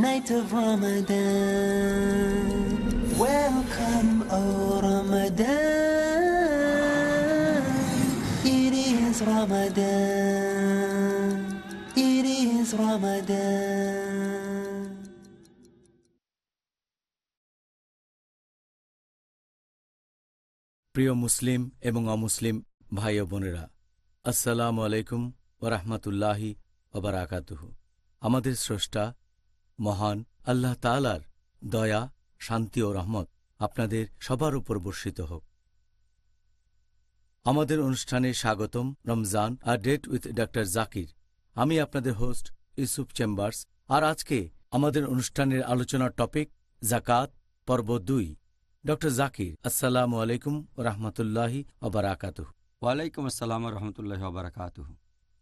Night of Ramadan. Welcome, O Ramadan. It is Ramadan. It is Ramadan. প্রিয় মুসলিম এবং অমুসলিম ভাই ও বোনেরা আসসালামু আলাইকুম ওরহমতুল্লাহি ওবরাকাতুহু আমাদের স্রষ্টা মহান আল্লাহ তালার দয়া শান্তি ও রহমত আপনাদের সবার উপর বর্ষিত হোক। আমাদের অনুষ্ঠানে স্বাগতম Ramzan a date with doctor Zakir. আমি আপনাদের হোস্ট ইউসুফ চেম্বার্স আর আজকে আমাদের অনুষ্ঠানের আলোচনার টপিক জাকাত পর্ব দুই। ডক্টর জাকির আসসালামু আলাইকুম রহমতুল্লাহি ওবরাকাতুহ ওয়ালাইকুম আসসালাম রহমতুল্লাহ বারাকাত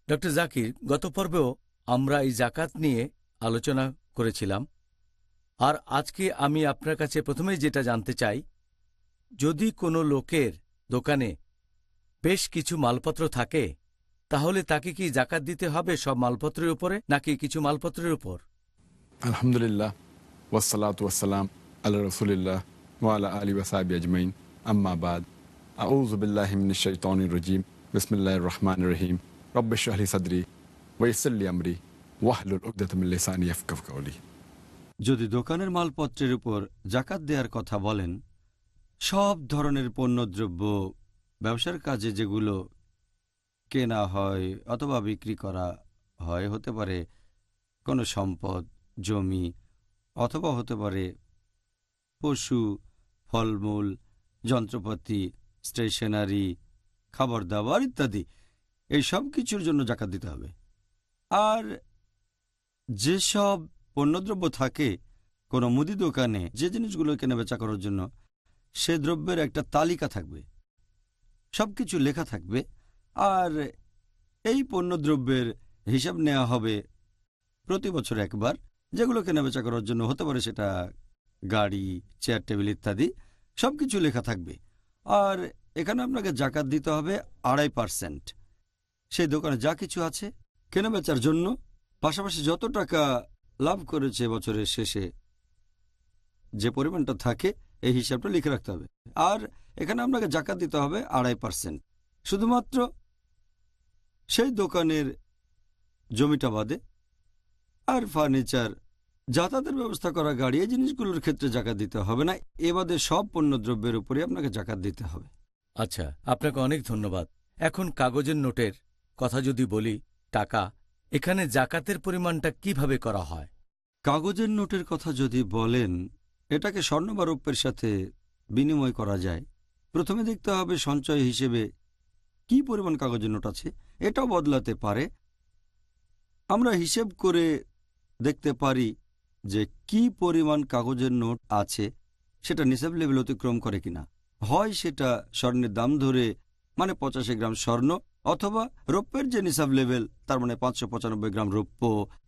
ডক্টর জাকির গত পর্বেও আমরা এই জাকাত নিয়ে আলোচনা করেছিলাম। আর আজকে আমি আপনার কাছে প্রথমেই যেটা জানতে চাই, যদি কোনো লোকের দোকানে বেশ কিছু মালপত্র থাকে, তাহলে তাকে কি জাকাত দিতে হবে সব মালপত্রের উপরে, নাকি কিছু মালপত্রের উপর? আলহামদুলিল্লাহ ওয়াসালাত ওয়াসালাম আল্লাহ রসুলিল্লাহ ওয়ালা আলী ওসাবি আজমাইন। আম্মাবাদ আউজবিল্লাহিমিনশাইতানির রজিম। বিসমিল্লাহ রহমান রহিম। রব্বেশ আহলি সদরি ওয়েসল্লি আমরি। যদি দোকানের মালপত্রের উপর জাকাত দেওয়ার কথা বলেন, সব ধরনের পণ্যদ্রব্য, ব্যবসার কাজে যেগুলো কেনা হয় অথবা বিক্রি করা হয়, হতে পারে কোনো সম্পদ, জমি, অথবা হতে পারে পশু, ফলমূল, যন্ত্রপাতি, স্টেশনারি, খাবার দাবার ইত্যাদি। এই সব কিছুর জন্য জাকাত দিতে হবে। আর যেসব পণ্যদ্রব্য থাকে কোনো মুদি দোকানে, যে জিনিসগুলো কেনা বেচা করার জন্য, সে দ্রব্যের একটা তালিকা থাকবে। সব কিছু লেখা থাকবে, আর এই পণ্যদ্রব্যের হিসাব নেওয়া হবে প্রতি বছর একবার, যেগুলো কেনাবেচা করার জন্য হতে পারে সেটা গাড়ি, চেয়ার, টেবিল ইত্যাদি সব কিছু লেখা থাকবে। আর এখানে আপনাকে জাকাত দিতে হবে আড়াই পারসেন্ট। সেই দোকানে যা কিছু আছে কেনাবেচার জন্য পাশাপাশি যত টাকা লাভ করেছে বছরের শেষে, যে পরিমাণটা থাকে, এই হিসাবটা লিখে রাখতে হবে। আর এখানে আপনাকে জাকাত দিতে হবে আড়াই পার্সেন্ট। শুধুমাত্র সেই দোকানের জমিটা বাদে আর ফার্নিচার, যাতায়াতের ব্যবস্থা করা গাড়ি, এই জিনিসগুলোর ক্ষেত্রে জাকাত দিতে হবে না। এবাদে সব পণ্যদ্রব্যের উপরে আপনাকে জাকাত দিতে হবে। আচ্ছা আপনাকে অনেক ধন্যবাদ। এখন কাগজের নোটের কথা যদি বলি, টাকা এখানে জাকাতের পরিমাণটা কীভাবে করা হয়? কাগজের নোটের কথা যদি বলেন, এটাকে স্বর্ণ বা রৌপ্যের সাথে বিনিময় করা যায়। প্রথমে দেখতে হবে সঞ্চয় হিসেবে কি পরিমাণ কাগজের নোট আছে, এটাও বদলাতে পারে। আমরা হিসেব করে দেখতে পারি যে কি পরিমাণ কাগজের নোট আছে, সেটা নিসাব লেভেল অতিক্রম করে কিনা। হয় সেটা স্বর্ণের দাম ধরে মানে পঁচাশি গ্রাম স্বর্ণ অথবা রৌপ্যের যে নিসাব লেভেল, তার মানে পাঁচশো পঁচানব্বই গ্রাম রৌপ্য,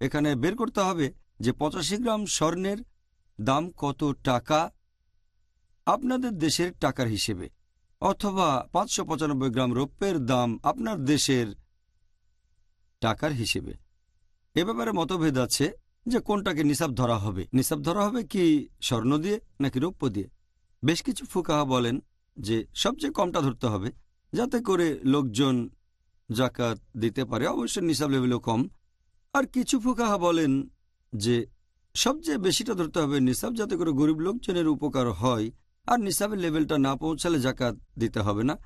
এখানে বের করতে হবে যে পঁচাশি গ্রাম স্বর্ণের দাম কত টাকা আপনাদের দেশের টাকার হিসেবে, অথবা পাঁচশো পঁচানব্বই গ্রাম রৌপ্যের দাম আপনার দেশের টাকার হিসেবে। এ ব্যাপারে মতভেদ আছে যে কোনটাকে নিসাব ধরা হবে। নিসাব ধরা হবে কি স্বর্ণ দিয়ে নাকি রৌপ্য দিয়ে? বেশ কিছু ফুকাহা বলেন যে সবচেয়ে কমটা ধরতে হবে, যাতে করে লোকজন জাকাত দিতে পারে অবশ্য নিসাব লেভেলও কম। আর কিছু ফুকাহা বলেন যে, সবচেয়ে বেশিটা ধরতে হবে নিসাব যাতে করে গরিব লোকজনের উপকার হয়, আর নিসাবের লেভেলটা না পৌঁছালে জাকাত দিতে হবে না।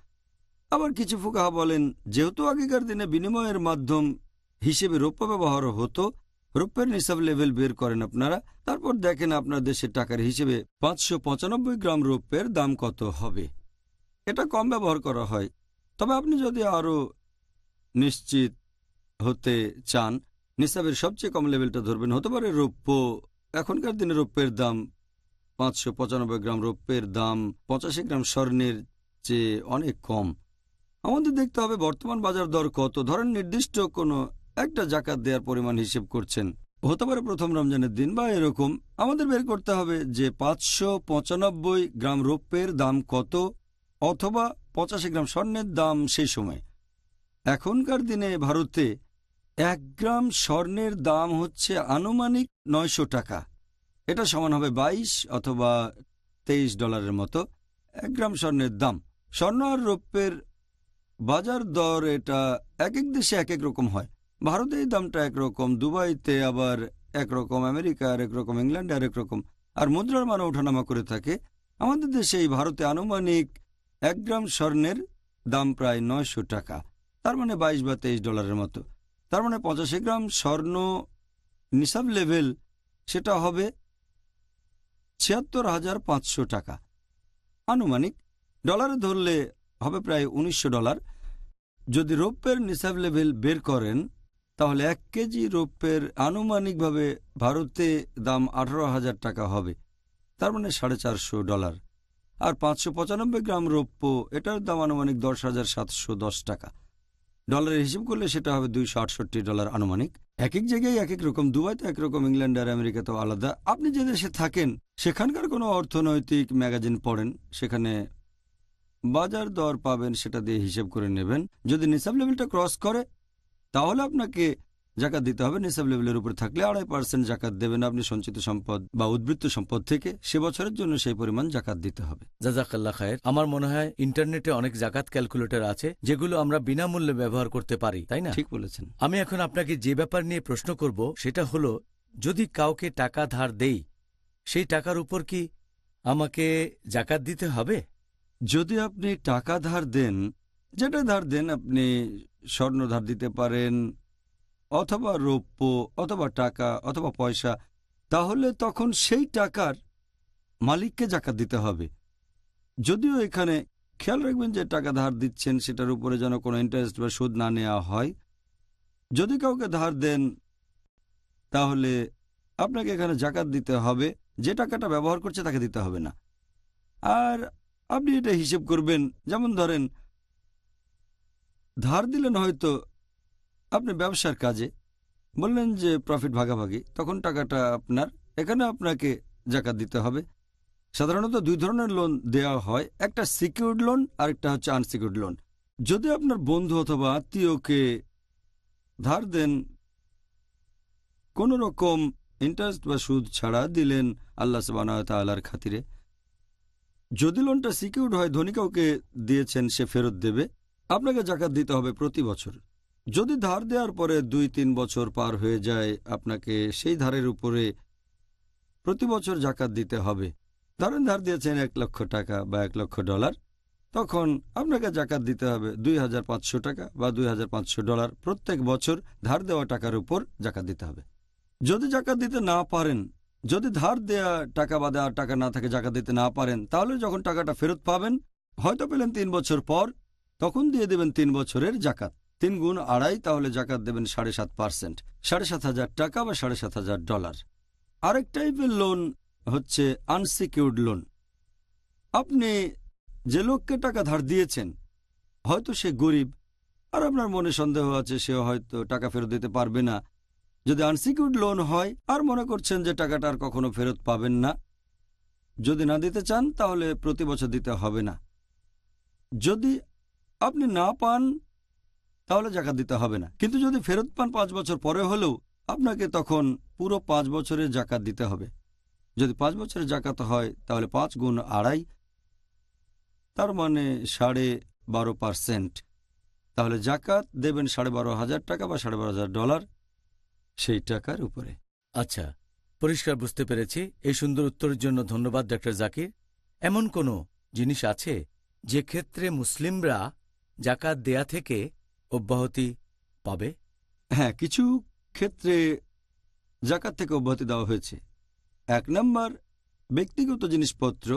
আবার কিছু ফুকাহা বলেন, যেহেতু আগেকার দিনে বিনিময়ের মাধ্যম হিসেবে রৌপ্য ব্যবহার হতো, রৌপ্যের নিসাব লেভেল বের করেন আপনারা, তারপর দেখেন আপনার দেশের টাকার হিসেবে পাঁচশো পঁচানব্বই গ্রাম রৌপ্যের দাম কত হবে। এটা কম ব্যবহার করা হয়। তবে আপনি যদি আরও নিশ্চিত হতে চান, নিসাবের সবচেয়ে কম লেভেলটা ধরবেন। হতে পারে রৌপ্য, এখনকার দিনে রৌপ্যের দাম পাঁচশো পঁচানব্বই গ্রাম, রৌপ্যের দাম পঁচাশি গ্রাম স্বর্ণের চেয়ে অনেক কম। আমাদের দেখতে হবে বর্তমান বাজার দর কত। ধরেন নির্দিষ্ট কোনো একটা জাকাত দেওয়ার পরিমাণ হিসেব করছেন। হতে পারে প্রথম রমজানের দিন বা এরকম। আমাদের বের করতে হবে যে পাঁচশো পঁচানব্বই গ্রাম রৌপ্যের দাম কত অথবা পঁচাশি গ্রাম স্বর্ণের দাম সেই সময়। এখনকার দিনে ভারতে এক গ্রাম স্বর্ণের দাম হচ্ছে আনুমানিক নয়শো টাকা। এটা সমান হবে বাইশ অথবা তেইশ ডলারের মতো এক গ্রাম স্বর্ণের দাম। স্বর্ণ আর রৌপ্যের বাজার দর এটা এক এক দেশে এক এক রকম হয়। ভারতে এই দামটা একরকম, দুবাইতে আবার একরকম, আমেরিকা আর একরকম, ইংল্যান্ডে আর একরকম। আর মুদ্রার মানও ওঠানামা করে থাকে। আমাদের দেশে এই ভারতে আনুমানিক এক গ্রাম স্বর্ণের দাম প্রায় নয়শো টাকা। তার মানে বাইশ বা তেইশ ডলারের মতো। তার মানে পঁচাশি গ্রাম স্বর্ণ নিসাব লেভেল, সেটা হবে ছিয়াত্তর হাজার পাঁচশো টাকা। আনুমানিক ডলারে ধরলে হবে প্রায় উনিশশো ডলার। যদি রৌপ্যের নিসাব লেভেল বের করেন, তাহলে এক কেজি রৌপ্যের আনুমানিকভাবে ভারতে দাম আঠারো হাজার টাকা হবে। তার মানে সাড়ে চারশো ডলার। আর পাঁচশো পঁচানব্বই গ্রাম রৌপ্য, এটার দাম আনুমানিক দশ হাজার সাতশো দশ টাকা। ডলারের হিসেব করলে সেটা হবে দুইশো আটষট্টি ডলার আনুমানিক। এক এক জায়গায় এক এক রকম দুবাই তো একরকম ইংল্যান্ড আর আমেরিকা তো আলাদা। আপনি যে দেশে থাকেন, সেখানকার কোনো অর্থনৈতিক ম্যাগাজিন পড়েন, সেখানে বাজার দর পাবেন, সেটা দিয়ে হিসেব করে নেবেন। যদি নিসাব লেভেলটা ক্রস করে, তাহলে আপনাকে জাকাত দিতে হবে নিসাব লেভেলের উপরে থাকলে আড়াই পার্সেন্ট জাকাত দেবেন আপনি সঞ্চিত সম্পদ বা উদ্বৃত্ত সম্পদ থেকে। সে বছরের জন্য সেই পরিমাণ জাকাত দিতে হবে। জাজাকাল্লা খায়ের। আমার মনে হয় ইন্টারনেটে অনেক জাকাত ক্যালকুলেটর আছে যেগুলো আমরা বিনামূল্যে ব্যবহার করতে পারি তাই না? ঠিক বলেছেন। আমি এখন আপনাকে যে ব্যাপার নিয়ে প্রশ্ন করব সেটা হলো যদি কাউকে টাকা ধার দেই সেই টাকার উপর কি আমাকে জাকাত দিতে হবে? যদি আপনি টাকা ধার দেন যেটা ধার দেন আপনি স্বর্ণ ধার দিতে পারেন অথবা রৌপ্য, অথবা টাকা, অথবা পয়সা, তাহলে তখন সেই টাকার মালিককে জাকাত দিতে হবে। যদিও এখানে খেয়াল রাখবেন যে টাকা ধার দিচ্ছেন, সেটার উপরে যেন কোনো ইন্টারেস্ট বা সুদ না নেওয়া হয়। যদি কাউকে ধার দেন, তাহলে আপনাকে এখানে জাকাত দিতে হবে। যে টাকাটা ব্যবহার করছে, তাকে দিতে হবে না। আর আপনি এটা হিসেব করবেন, যেমন ধরেন, ধার দিলেন হয়তো আপনি ব্যবসার কাজে বললেন যে প্রফিট ভাগাভাগি, তখন টাকাটা আপনার, এখানে আপনাকে জাকাত দিতে হবে। সাধারণত দুই ধরনের লোন দেওয়া হয়, একটা সিকিউরড লোন আর একটা হচ্ছে আনসিকিউরড লোন যদি আপনার বন্ধু অথবা আত্মীয়কে ধার দেন, কোনো রকম ইন্টারেস্ট বা সুদ ছাড়া দিলেন আল্লাহ সবানার খাতিরে, যদি লোনটা সিকিউরড হয়, ধনী কাউকে দিয়েছেন, সে ফেরত দেবে, আপনাকে জাকাত দিতে হবে প্রতি বছর। যদি ধার দেওয়ার পরে দুই তিন বছর পার হয়ে যায়, আপনাকে সেই ধারের উপরে প্রতি বছর জাকাত দিতে হবে। ধরেন ধার দিয়েছেন এক লক্ষ টাকা বা এক লক্ষ ডলার, তখন আপনাকে জাকাত দিতে হবে দুই হাজার পাঁচশো টাকা বা দুই হাজার পাঁচশো ডলার। প্রত্যেক বছর ধার দেওয়া টাকার উপর জাকাত দিতে হবে। যদি জাকাত দিতে না পারেন, যদি ধার দেয়া টাকা বা দেওয়ার টাকা না থাকে, জাকাত দিতে না পারেন, তাহলে যখন টাকাটা ফেরত পাবেন, হয়তো পেলেন তিন বছর পর, তখন দিয়ে দেবেন তিন বছরের জাকাত। তিন গুণ আড়াই, তাহলে জাকাত দেবেন সাড়ে সাত পার্সেন্ট। সাড়ে সাত হাজার টাকা বা সাড়ে সাত হাজার ডলার। আরেক টাইপের লোন হচ্ছে আনসিকিউর্ড লোন আপনি যে লোককে টাকা ধার দিয়েছেন, হয়তো সে গরিব, আর আপনার মনে সন্দেহ আছে সে হয়তো টাকা ফেরত দিতে পারবে না। যদি আনসিকিউর্ড লোন হয়, আর মনে করছেন যে টাকাটা আর কখনো ফেরত পাবেন না, যদি না দিতে চান, তাহলে প্রতি বছর দিতে হবে না। যদি আপনি না পান তাহলে জাকাত দিতে হবে না। কিন্তু যদি ফেরত পান পাঁচ বছর পরে হলেও, আপনাকে তখন পুরো পাঁচ বছরের জাকাত দিতে হবে। যদি পাঁচ বছরের জাকাত হয়, তাহলে পাঁচ গুণ আড়াই, তার মানে সাড়ে বারো পার্সেন্ট। তাহলে জাকাত দেবেন সাড়ে বারো হাজার টাকা বা সাড়ে বারো হাজার ডলার সেই টাকার উপরে। আচ্ছা পরিষ্কার বুঝতে পেরেছি। এই সুন্দর উত্তরের জন্য ধন্যবাদ ডক্টর জাকির। এমন কোনো জিনিস আছে যে ক্ষেত্রে মুসলিমরা জাকাত দেয়া থেকে অব্যাহতি পাবে? হ্যাঁ কিছু ক্ষেত্রে জাকাত থেকে অব্যাহতি দেওয়া হয়েছে। এক নম্বর, ব্যক্তিগত জিনিসপত্র,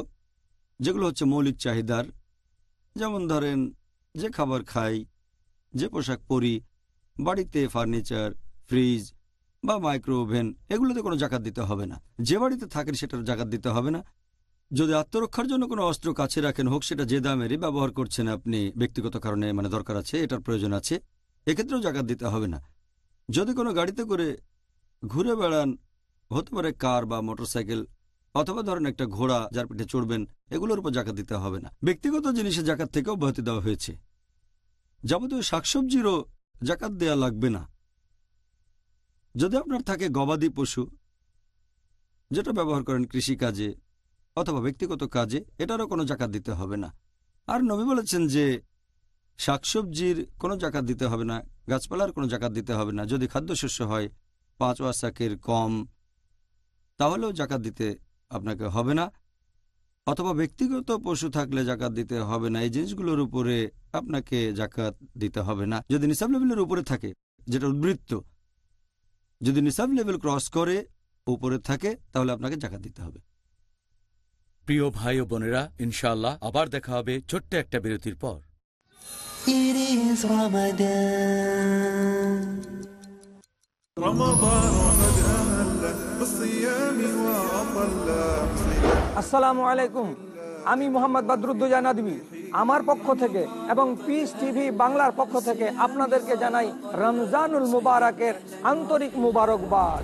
যেগুলো হচ্ছে মৌলিক চাহিদার, যেমন ধরেন যে খাবার খাই, যে পোশাক পরি, বাড়িতে ফার্নিচার, ফ্রিজ বা মাইক্রো ওভেন এগুলোতে কোনো জাকাত দিতে হবে না। যে বাড়িতে থাকেন সেটার জাকাত দিতে হবে না। যদি আত্মরক্ষার জন্য কোনো অস্ত্র কাছে রাখেন, হোক সেটা যে দামেরই ব্যবহার করছেন আপনি, ব্যক্তিগত কারণে মানে দরকার আছে, এটার প্রয়োজন আছে, এক্ষেত্রেও জাকাত দিতে হবে না। যদি কোনো গাড়িতে করে ঘুরে বেড়ান, হতে পারে কার বা মোটরসাইকেল, অথবা ধরেন একটা ঘোড়া যার পিঠে চড়বেন, এগুলোর উপর জাকাত দিতে হবে না। ব্যক্তিগত জিনিসে জাকাত থেকে অব্যাহতি দেওয়া হয়েছে। যাবতীয় শাকসবজিরও জাকাত দেয়া লাগবে না। যদি আপনার থাকে গবাদি পশু, যেটা ব্যবহার করেন কৃষিকাজে অথবা ব্যক্তিগত কাজে এটারও কোনো জাকাত দিতে হবে না। আর নবী বলেছেন যে, শাকসবজির কোনো জাকাত দিতে হবে না, গাছপালার কোনো জাকাত দিতে হবে না। যদি খাদ্যশস্য হয়, পাঁচ ওয়াসাকের কম, তাহলেও জাকাত দিতে আপনাকে হবে না। অথবা ব্যক্তিগত পশু থাকলে জাকাত দিতে হবে না। এই জিনিসগুলোর উপরে আপনাকে জাকাত দিতে হবে না। যদি নিসাব লেভেলের উপরে থাকে, যেটা উদ্বৃত্ত, যদি নিসাব লেভেল ক্রস করে উপরে থাকে, তাহলে আপনাকে জাকাত দিতে হবে। প্রিয় ভাই ও বোনেরা ইনশাল্লাহ আবার দেখা হবে ছোট্ট একটা বিরতির পর। আসসালামু আলাইকুম। আমি মোহাম্মদ বাদরুদ্দোজা নাদবি আমার পক্ষ থেকে এবং পিস টিভি বাংলার পক্ষ থেকে আপনাদেরকে জানাই রমজানুল মুবারকের আন্তরিক মুবারকবাদ।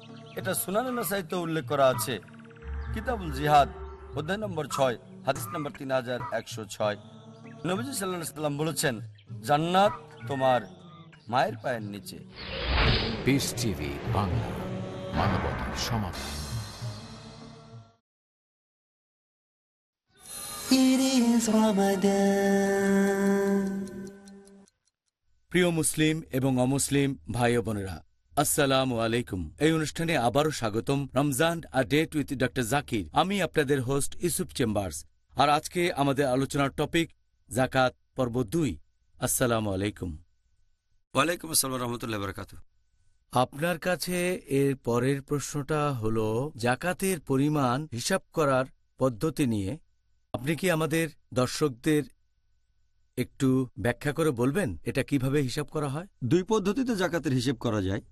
এটা সুনানা সাহিত্য উল্লেখ করা আছে। কিতাবুল জিহাদ অধ্যায় নম্বর ছয় হাদিস নম্বর তিন হাজার একশো ছয়। নবীজি সাল্লাহ সাল্লাম বলেছেন জান্নাত তোমার মায়ের পায়ের নিচে। টিভি বাংলা মানবতার সমাধান. প্রিয় মুসলিম এবং অমুসলিম ভাই বোনেরা আসসালামু আলাইকুম। এই অনুষ্ঠানে আবারও স্বাগতম Ramzan a date with doctor Zakir আমি আপনাদের হোস্ট ইসুফ চেম্বার্স আর আজকে আমাদের আলোচনার টপিক জাকাত পর্ব দুই। আসসালামু আলাইকুম। ওয়ালাইকুম আসসালাম রহমতুল্লাহ বরকাত আপনার কাছে এর পরের প্রশ্নটা হল জাকাতের পরিমাণ হিসাব করার পদ্ধতি নিয়ে। আপনি কি আমাদের দর্শকদের একটু ব্যাখ্যা করে বলবেন এটা কীভাবে হিসাব করা হয়? দুই পদ্ধতিতে জাকাতের হিসেব করা যায়।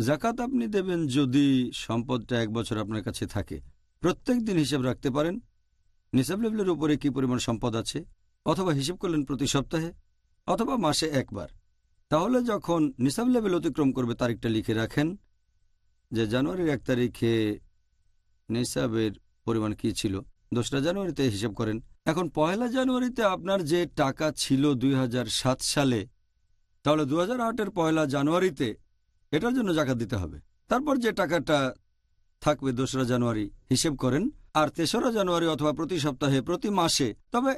জাকাত আপনি দেবেন যদি সম্পদটা এক বছর আপনার কাছে থাকে। প্রত্যেক দিন হিসাব রাখতে পারেন। নিসাব লেভেলের উপরে কি পরিমাণ সম্পদ আছে? অথবা হিসেব করলেন প্রতি সপ্তাহে? অথবা মাসে একবার? তাহলে যখন নিসাব লেভেল অতিক্রম করবে, তারিখটা লিখে রাখেন যে জানুয়ারির এক তারিখে নিসাবের পরিমাণ কি ছিল? দোসরা জানুয়ারিতে হিসাব করেন। এখন পয়লা জানুয়ারিতে আপনার যে টাকা ছিল দুই হাজার সাত সালে, তাহলে দু হাজার পয়লা জানুয়ারিতে এটার জন্য জাকাত দিতে হবে। তারপর যে টাকাটা থাকবে দোসরা জানুয়ারি হিসেব করেন, আর তেসরা জানুয়ারি অথবা প্রতি সপ্তাহে, প্রতি মাসে, তবে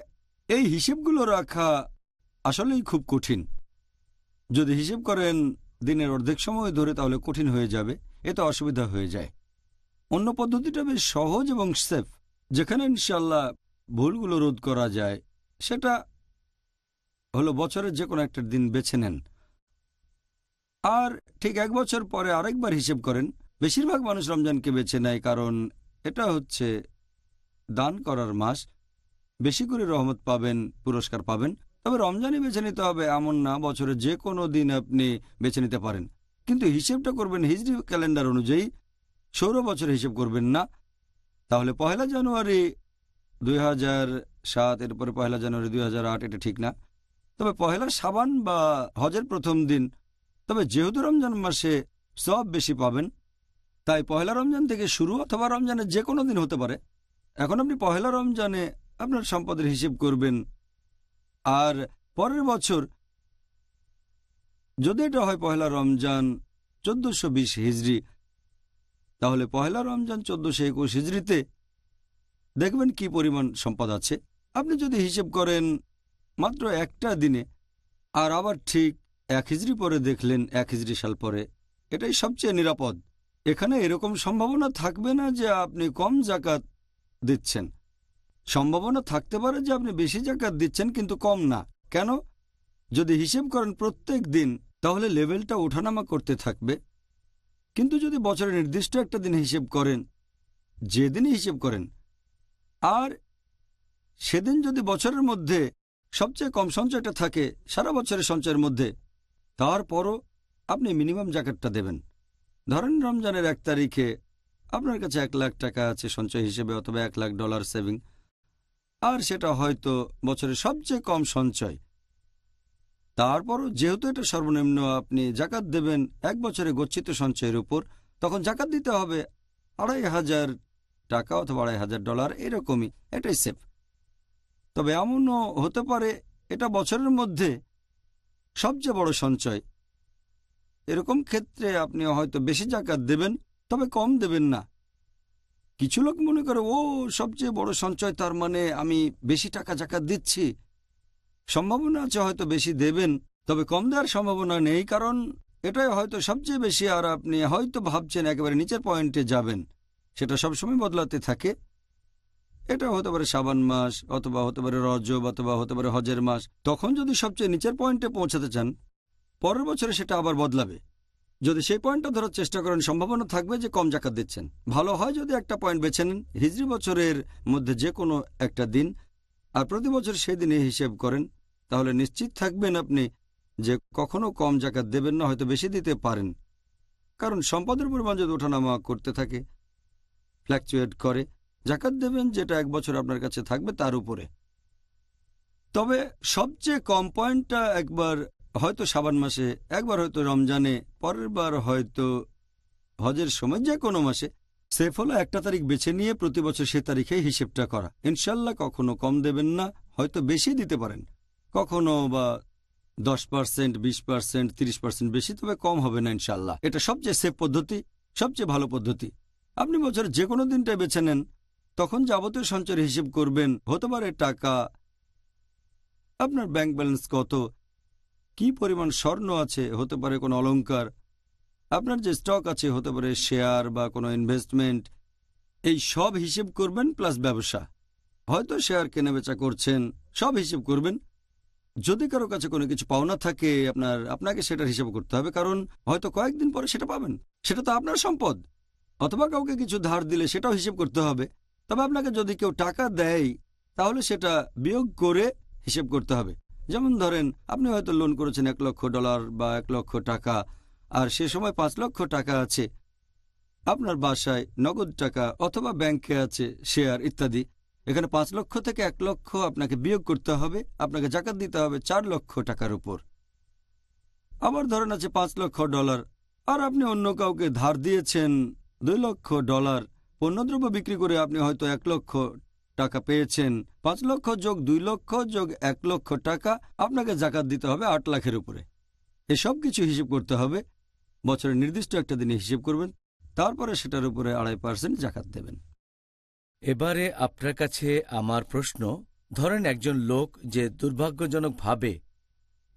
এই হিসেবগুলো রাখা আসলেই খুব কঠিন। যদি হিসেব করেন দিনের অর্ধেক সময় ধরে, তাহলে কঠিন হয়ে যাবে, এতে অসুবিধা হয়ে যায়। অন্য পদ্ধতিটা বেশ সহজ এবং সেফ যেখানে ইনশাল্লাহ ভুলগুলো রোধ করা যায়, সেটা হলো বছরের যে কোনো একটা দিন বেছে নেন। আর ঠিক এক বছর পরে আরেকবার হিসেব করেন, বেশিরভাগ মানুষ রমজানকে বেছে নেয় কারণ এটা হচ্ছে দান করার মাস। বেশি করে রহমত পাবেন, পুরস্কার পাবেন। তবে রমজানই বেছে নিতে হবে এমন না, বছরে যে কোনো দিন আপনি বেছে নিতে পারেন। কিন্তু হিসেবটা করবেন হিজরি ক্যালেন্ডার অনুযায়ী সৌর বছর হিসেব করবেন না। তাহলে পয়লা জানুয়ারি দুই হাজার সাত, এরপরে পয়লা জানুয়ারি দুই হাজার আট, এটা ঠিক না। তবে পহেলা সাবান বা হজের প্রথম দিন তবে যেহেতু রমজান মাসে সব বেশি পাবেন, তাই পহেলা রমজান থেকে শুরু অথবা রমজানের যে কোনো দিন হতে পারে। এখন আপনি পহেলা রমজানে আপনার সম্পদের হিসেব করবেন। আর পরের বছর যদি এটা হয় পহেলা রমজান চোদ্দশো বিশ হিজড়ি তাহলে পহেলা রমজান চোদ্দশো একুশ হিজড়িতে দেখবেন কি পরিমাণ সম্পদ আছে। আপনি যদি হিসেব করেন মাত্র একটা দিনে, আর আবার ঠিক এক হিজড়ি পরে দেখলেন, এক হিজড়ি সাল পরে। এটাই সবচেয়ে নিরাপদ। এখানে এরকম সম্ভাবনা থাকবে না যে আপনি কম জাকাত দিচ্ছেন। সম্ভাবনা থাকতে পারে যে আপনি বেশি জাকাত দিচ্ছেন, কিন্তু কম না। কেন? যদি হিসেব করেন প্রত্যেক দিন, তাহলে লেভেলটা ওঠানামা করতে থাকবে। কিন্তু যদি বছরে নির্দিষ্ট একটা দিন হিসেব করেন, যেদিনই হিসেব করেন, আর সেদিন যদি বছরের মধ্যে সবচেয়ে কম সঞ্চয়টা থাকে, সারা বছরের সঞ্চয়ের মধ্যে তারপরও আপনি মিনিমাম জাকাতটা দেবেন। ধরেন রমজানের এক তারিখে আপনার কাছে এক লাখ টাকা আছে সঞ্চয় হিসেবে অথবা এক লাখ ডলার সেভিং। আর সেটা হয়তো বছরের সবচেয়ে কম সঞ্চয়। তারপরও যেহেতু এটা সর্বনিম্ন, আপনি জাকাত দেবেন এক বছরে গচ্ছিত সঞ্চয়ের উপর, তখন জাকাত দিতে হবে আড়াই হাজার টাকা অথবা আড়াই হাজার ডলার, এরকমই, এটাই সেফ। তবে এমনও হতে পারে, এটা বছরের মধ্যে সবচেয়ে বড় সঞ্চয়। এরকম ক্ষেত্রে আপনি হয়তো বেশি জাকাত দেবেন, তবে কম দেবেন না। কিছু লোক মনে করে, ও, সবচেয়ে বড় সঞ্চয়, তার মানে আমি বেশি টাকা জাকাত দিচ্ছি। সম্ভাবনা আছে হয়তো বেশি দেবেন, তবে কম দেওয়ার সম্ভাবনা নেই, কারণ এটাই হয়তো সবচেয়ে বেশি, আর আপনি হয়তো ভাবছেন একেবারে নিচের পয়েন্টে যাবেন। সেটা সবসময় বদলাতে থাকে। এটা হতে পারে সাবান মাস, অথবা হতে পারে রজব, অথবা হতে পারে হজের মাস। তখন যদি সবচেয়ে নিচের পয়েন্টে পৌঁছাতে চান, পরের বছরে সেটা আবার বদলাবে। যদি সেই পয়েন্টটা ধরার চেষ্টা করেন, সম্ভাবনা থাকবে যে কম জাকাত দিচ্ছেন। ভালো হয় যদি একটা পয়েন্ট বেছে নেন হিজড়ি বছরের মধ্যে যে কোনো একটা দিন, আর প্রতি বছর সেই দিনে হিসেব করেন, তাহলে নিশ্চিত থাকবেন আপনি যে কখনো কম জাকাত দেবেন না, হয়তো বেশি দিতে পারেন। কারণ সম্পদের পরিমাণ যদি ওঠানামা করতে থাকে ফ্ল্যাকচুয়েট করে জাকাত দেবেন যেটা এক বছর আপনার কাছে থাকবে তার উপরে। তবে সবচেয়ে কম পয়েন্টটা একবার হয়তো সাবান মাসে, একবার হয়তো রমজানে, পরের বার হয়তো হজের সময়, যে কোনো মাসে সেফ হলো একটা তারিখ বেছে নিয়ে প্রতি বছর সে তারিখে হিসেবটা করা। ইনশাল্লাহ কখনো কম দেবেন না, হয়তো বেশি দিতে পারেন। কখনো বা দশ পার্সেন্ট, বিশ পার্সেন্ট, তিরিশ পার্সেন্ট বেশি, তবে কম হবে না ইনশাল্লাহ। এটা সবচেয়ে সেফ পদ্ধতি, সবচেয়ে ভালো পদ্ধতি। আপনি বছরের যে কোনো দিনটাই বেছে নেন তখন যাবতীয় সঞ্চয়ের হিসেব করবেন, হতে পারে টাকা। আপনার ব্যাংক ব্যালেন্স কত? কি পরিমাণ স্বর্ণ আছে? হতে পারে কোনো অলংকার। আপনার যে স্টক আছে, হতে পারে শেয়ার বা কোনো ইনভেস্টমেন্ট এই সব হিসেব করবেন প্লাস ব্যবসা। হয়তো শেয়ার কেনাবেচা করছেন, সব হিসেব করবেন। যদি কারও কাছে কোনো কিছু পাওনা থাকে, আপনার, আপনাকে সেটার হিসেব করতে হবে, কারণ হয়তো কয়েকদিন পরে সেটা পাবেন। সেটা তো আপনার সম্পদ। অথবা কাউকে কিছু ধার দিলে সেটাও হিসেব করতে হবে। তবে আপনাকে যদি কেউ টাকা দেয়, তাহলে সেটা বিয়োগ করে হিসেব করতে হবে। যেমন ধরেন, আপনি হয়তো লোন করেছেন এক লক্ষ ডলার বা এক লক্ষ টাকা, আর সে সময় পাঁচ লক্ষ টাকা আছে। আপনার বাসায় নগদ টাকা অথবা ব্যাংকে আছে শেয়ার ইত্যাদি। এখানে পাঁচ লক্ষ থেকে এক লক্ষ আপনাকে বিয়োগ করতে হবে, আপনাকে জাকাত দিতে হবে চার লক্ষ টাকার উপর। আবার ধরেন আছে পাঁচ লক্ষ ডলার আর আপনি অন্য কাউকে ধার দিয়েছেন দুই লক্ষ ডলার পণ্যদ্রব্য বিক্রি করে আপনি হয়তো এক লক্ষ টাকা পেয়েছেন। পাঁচ লক্ষ যোগ দুই লক্ষ যোগ এক লক্ষ টাকা আপনাকে জাকাত দিতে হবে আট লাখের উপরে। এসব কিছু হিসেব করতে হবে। বছরের নির্দিষ্ট একটা দিনে হিসেব করবেন। তারপরে সেটার উপরে আড়াই পার্সেন্ট জাকাত দেবেন। এবারে আপনার কাছে আমার প্রশ্ন, ধরেন একজন লোক যে দুর্ভাগ্যজনকভাবে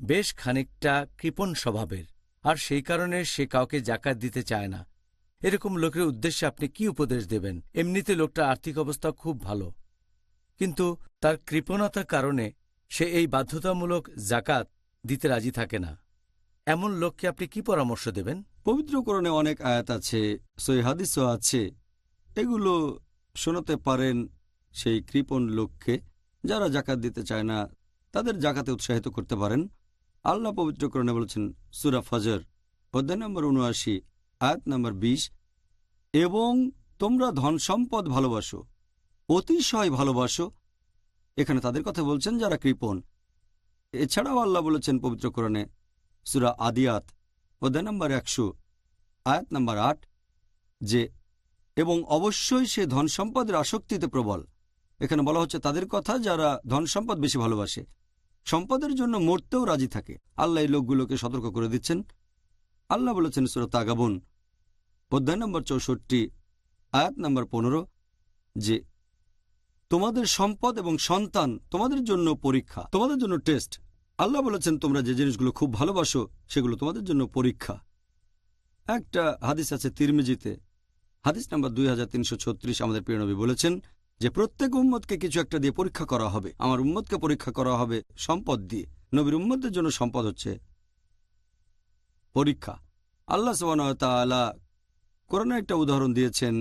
বেশ খানিকটা কৃপণ স্বভাবের, আর সেই কারণে সে কাউকে জাকাত দিতে চায় না। এরকম লোকের উদ্দেশ্যে আপনি কি উপদেশ দেবেন? এমনিতে লোকটা আর্থিক অবস্থা খুব ভালো। কিন্তু তার কৃপণতার কারণে সে এই বাধ্যতামূলক জাকাত দিতে রাজি থাকে না। এমন লোককে আপনি কি পরামর্শ দেবেন? পবিত্রকরণে অনেক আয়াত আছে সই হাদিসও আছে। এগুলো শোনাতে পারেন সেই কৃপণ লোককে। যারা জাকাত দিতে চায় না, তাদের জাকাতে উৎসাহিত করতে পারেন। আল্লাহ পবিত্রকরণে বলেছেন, সুরা ফজর, অধ্যায় নম্বর উনআশি। আয়াত নম্বর বিশ, এবং তোমরা ধন সম্পদ ভালোবাসো, অতিশয় ভালোবাসো। এখানে তাদের কথা বলছেন যারা কৃপণ। এছাড়াও আল্লাহ বলেছেন পবিত্র কোরআনে সুরা আদিয়াত, অধ্যায় নম্বর একশো, আয়াত নম্বর আট, যে, এবং অবশ্যই সে ধন সম্পদের আসক্তিতে প্রবল। এখানে বলা হচ্ছে তাদের কথা যারা ধন সম্পদ বেশি ভালোবাসে, সম্পদের জন্য মরতেও রাজি থাকে। আল্লাহ এই লোকগুলোকে সতর্ক করে দিচ্ছেন। আল্লাহ বলেছেন সুরত আগাবন অধ্যায় নম্বর চৌষট্টি, আয়াত নম্বর পনেরো, যে তোমাদের সম্পদ এবং সন্তান তোমাদের জন্য পরীক্ষা, তোমাদের জন্য টেস্ট। আল্লাহ বলেছেন, তোমরা যে জিনিসগুলো খুব ভালোবাসো, সেগুলো তোমাদের জন্য পরীক্ষা। একটা হাদিস আছে তিরমিজিতে। হাদিস নাম্বার দুই হাজার তিনশো ছত্রিশ আমাদের প্রিয়নবী বলেছেন যে, প্রত্যেক উম্মতকে কিছু একটা দিয়ে পরীক্ষা করা হবে। আমার উম্মতকে পরীক্ষা করা হবে সম্পদ দিয়ে। নবীর উম্মতদের জন্য সম্পদ হচ্ছে পরীক্ষা। আল্লাহ সবানা করোনা একটা উদাহরণ দিয়েছেন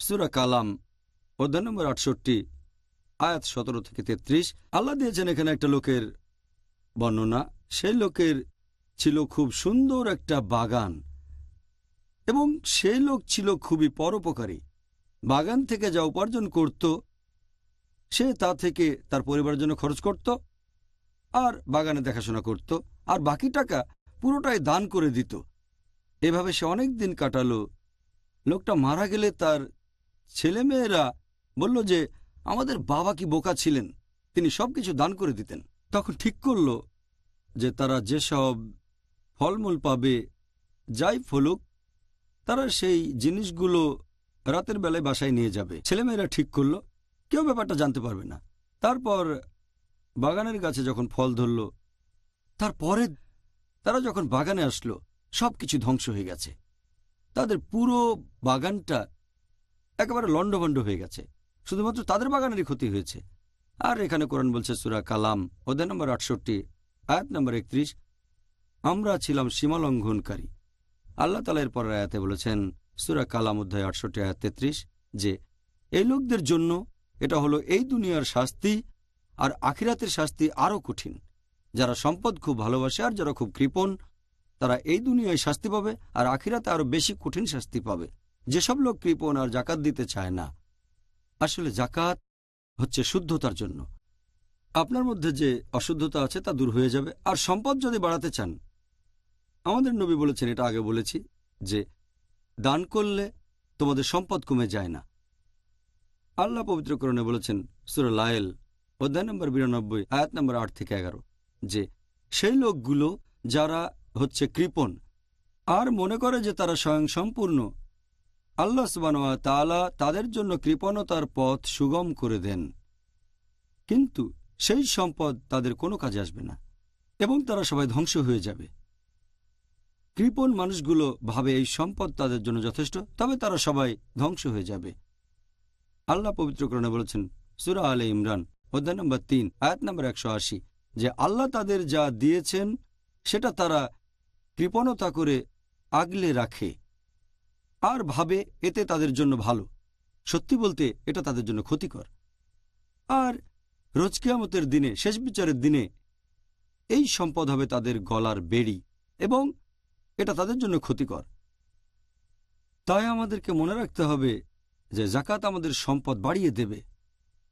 সুরা কালাম, অধ্যায় নম্বর আটষট্টি, আয়াত সতেরো থেকে তেত্রিশ। আল্লাহ দিয়েছেন এখানে একটা লোকের বর্ণনা। সেই লোকের ছিল খুব সুন্দর একটা বাগান এবং সেই লোক ছিল খুবই পরোপকারী। বাগান থেকে যা উপার্জন করত, সে তা থেকে তার পরিবারের জন্য খরচ করত আর বাগানে দেখাশোনা করত আর বাকি টাকা পুরোটাই দান করে দিত। এভাবে সে অনেক দিন কাটালো লোকটা মারা গেলে তার ছেলেমেয়েরা বলল যে, আমাদের বাবা কি বোকা ছিলেন? তিনি সব কিছু দান করে দিতেন। তখন ঠিক করল যে, তারা যেসব ফলমূল পাবে, যাই ফলুক, তারা সেই জিনিসগুলো রাতের বেলায় বাসায় নিয়ে যাবে। ছেলেমেয়েরা ঠিক করল, কেউ ব্যাপারটা জানতে পারবে না। তারপর বাগানের গাছে যখন ফল ধরল, তারপরে তারা যখন বাগানে আসলো সব কিছু ধ্বংস হয়ে গেছে। তাদের পুরো বাগানটা একেবারে লণ্ডভণ্ড হয়ে গেছে। শুধুমাত্র তাদের বাগানেরই ক্ষতি হয়েছে। আর এখানে কোরআন বলছে সুরা কালাম, অধ্যায় নম্বর আটষট্টি, আয়াত নম্বর একত্রিশ, আমরা ছিলাম সীমালঙ্ঘনকারী। আল্লাহ তালা এর পরের আয়াতে বলেছেন, সুরা কালাম, অধ্যায় আটষট্টি, আয়াত তেত্রিশ, যে এই লোকদের জন্য এটা হলো এই দুনিয়ার শাস্তি আর আখিরাতের শাস্তি আরও কঠিন। যারা সম্পদ খুব ভালোবাসে আর যারা খুব কৃপণ তারা এই দুনিয়ায় শাস্তি পাবে আর আখিরাতে আরও বেশি কঠিন শাস্তি পাবে। যেসব লোক কৃপণ আর জাকাত দিতে চায় না। আসলে জাকাত হচ্ছে শুদ্ধতার জন্য। আপনার মধ্যে যে অশুদ্ধতা আছে তা দূর হয়ে যাবে। আর সম্পদ যদি বাড়াতে চান, আমাদের নবী বলেছেন, এটা আগে বলেছি, যে দান করলে তোমাদের সম্পদ কমে যায় না। আল্লাহ পবিত্রকরণে বলেছেন, সুর লায়েল অধ্যায় নম্বর বিরানব্বই, আয়াত নম্বর আট থেকে এগারো, যে সেই লোকগুলো যারা হচ্ছে কৃপণ। আর মনে করে যে তারা স্বয়ং সম্পূর্ণ। আল্লাহ সুবানোয়া তালা তাদের জন্য কৃপণতার পথ সুগম করে দেন। কিন্তু সেই সম্পদ তাদের কোনো কাজে আসবে না এবং তারা সবাই ধ্বংস হয়ে যাবে। কৃপণ মানুষগুলো ভাবে এই সম্পদ তাদের জন্য যথেষ্ট, তবে তারা সবাই ধ্বংস হয়ে যাবে। আল্লাহ পবিত্রকরণে বলেছেন, সুরা আলে ইমরান, অধ্যায় নম্বর তিন, আয়াত নম্বর একশো আশি, যে আল্লাহ তাদের যা দিয়েছেন, সেটা তারা কৃপণতা করে আগলে রাখে। আর ভাবে এতে তাদের জন্য ভালো। সত্যি বলতে এটা তাদের জন্য ক্ষতিকর। আর রোজকিয়ামতের দিনে, শেষ বিচারের দিনে এই সম্পদ হবে তাদের গলার বেড়ি এবং এটা তাদের জন্য ক্ষতিকর। তাই আমাদেরকে মনে রাখতে হবে যে জাকাত আমাদের সম্পদ বাড়িয়ে দেবে।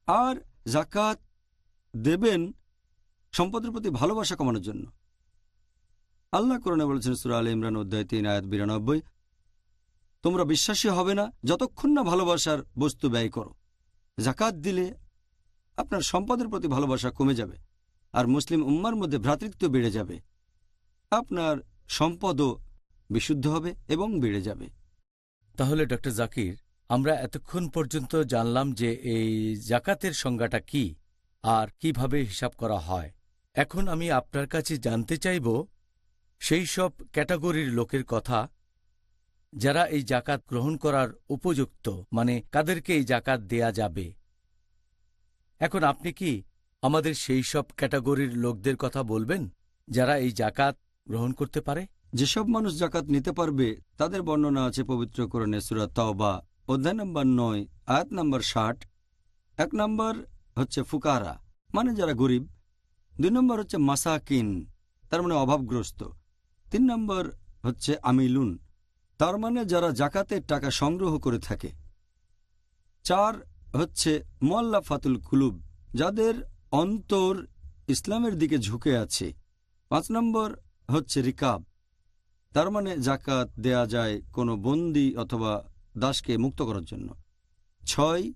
আর জাকাত দেবেন সম্পদের প্রতি ভালোবাসা কমানোর জন্য। আল্লাহ করণে বলেছেন সুরা আল ইমরান অধ্যায় তিন, আয়াত বিরানব্বই, তোমরা বিশ্বাসী হবে না, যতক্ষণ না ভালোবাসার বস্তু ব্যয় করো। জাকাত দিলে আপনার সম্পদের প্রতি ভালোবাসা কমে যাবে আর মুসলিম উম্মার মধ্যে ভ্রাতৃত্ব বেড়ে যাবে। আপনার সম্পদও বিশুদ্ধ হবে এবং বেড়ে যাবে। তাহলে ডক্টর জাকির, আমরা এতক্ষণ পর্যন্ত জানলাম যে এই জাকাতের সংজ্ঞাটা কি আর কীভাবে হিসাব করা হয়। এখন আমি আপনার কাছে জানতে চাইব সেই সব ক্যাটাগরির লোকের কথা যারা এই জাকাত গ্রহণ করার উপযুক্ত মানে কাদেরকে এই জাকাত দেয়া যাবে। এখন আপনি কি আমাদের সেই সব ক্যাটাগরির লোকদের কথা বলবেন, যারা এই জাকাত গ্রহণ করতে পারে? যেসব মানুষ জাকাত নিতে পারবে, তাদের বর্ণনা আছে পবিত্র করণে সুরাত তওবা, অধ্যায় নম্বর নয়, আয়াত নম্বর ষাট। এক নম্বর হচ্ছে ফুকারা মানে যারা গরিব। দুই নম্বর হচ্ছে মাসাকিন, তার মানে অভাবগ্রস্ত। তিন নম্বর হচ্ছে আমিলুন। তার মানে যারা জাকাতের টাকা সংগ্রহ করে থাকে। চার হচ্ছে মোয়াল্লা ফাতুল কুলুব, যাদের অন্তর ইসলামের দিকে ঝুঁকে আছে। পাঁচ নম্বর হচ্ছে রিকাব। তার মানে জাকাত দেয়া যায় কোনো বন্দি অথবা দাসকে মুক্ত করার জন্য। ছয়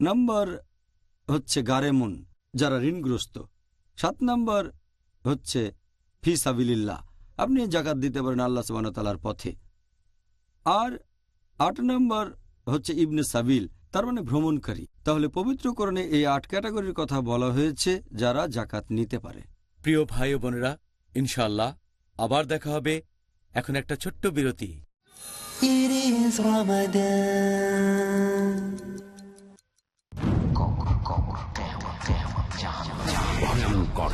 নম্বর হচ্ছে গারেমুন, যারা ঋণগ্রস্ত। সাত নম্বর হচ্ছে ফি সাবিলিল্লাহ। আপনি জাকাত দিতে পারেন আল্লাহ সুবাহতালার পথে। আর আট নম্বর হচ্ছে ইবনে সাবিল তার মানে ভ্রমণকারী। তাহলে পবিত্রকরণে এই আট ক্যাটাগরির কথা বলা হয়েছে যারা জাকাত নিতে পারে। প্রিয় ভাই ও বোনেরা ইনশাআল্লাহ আবার দেখা হবে এখন একটা ছোট্ট বিরতি। It is Ramadan.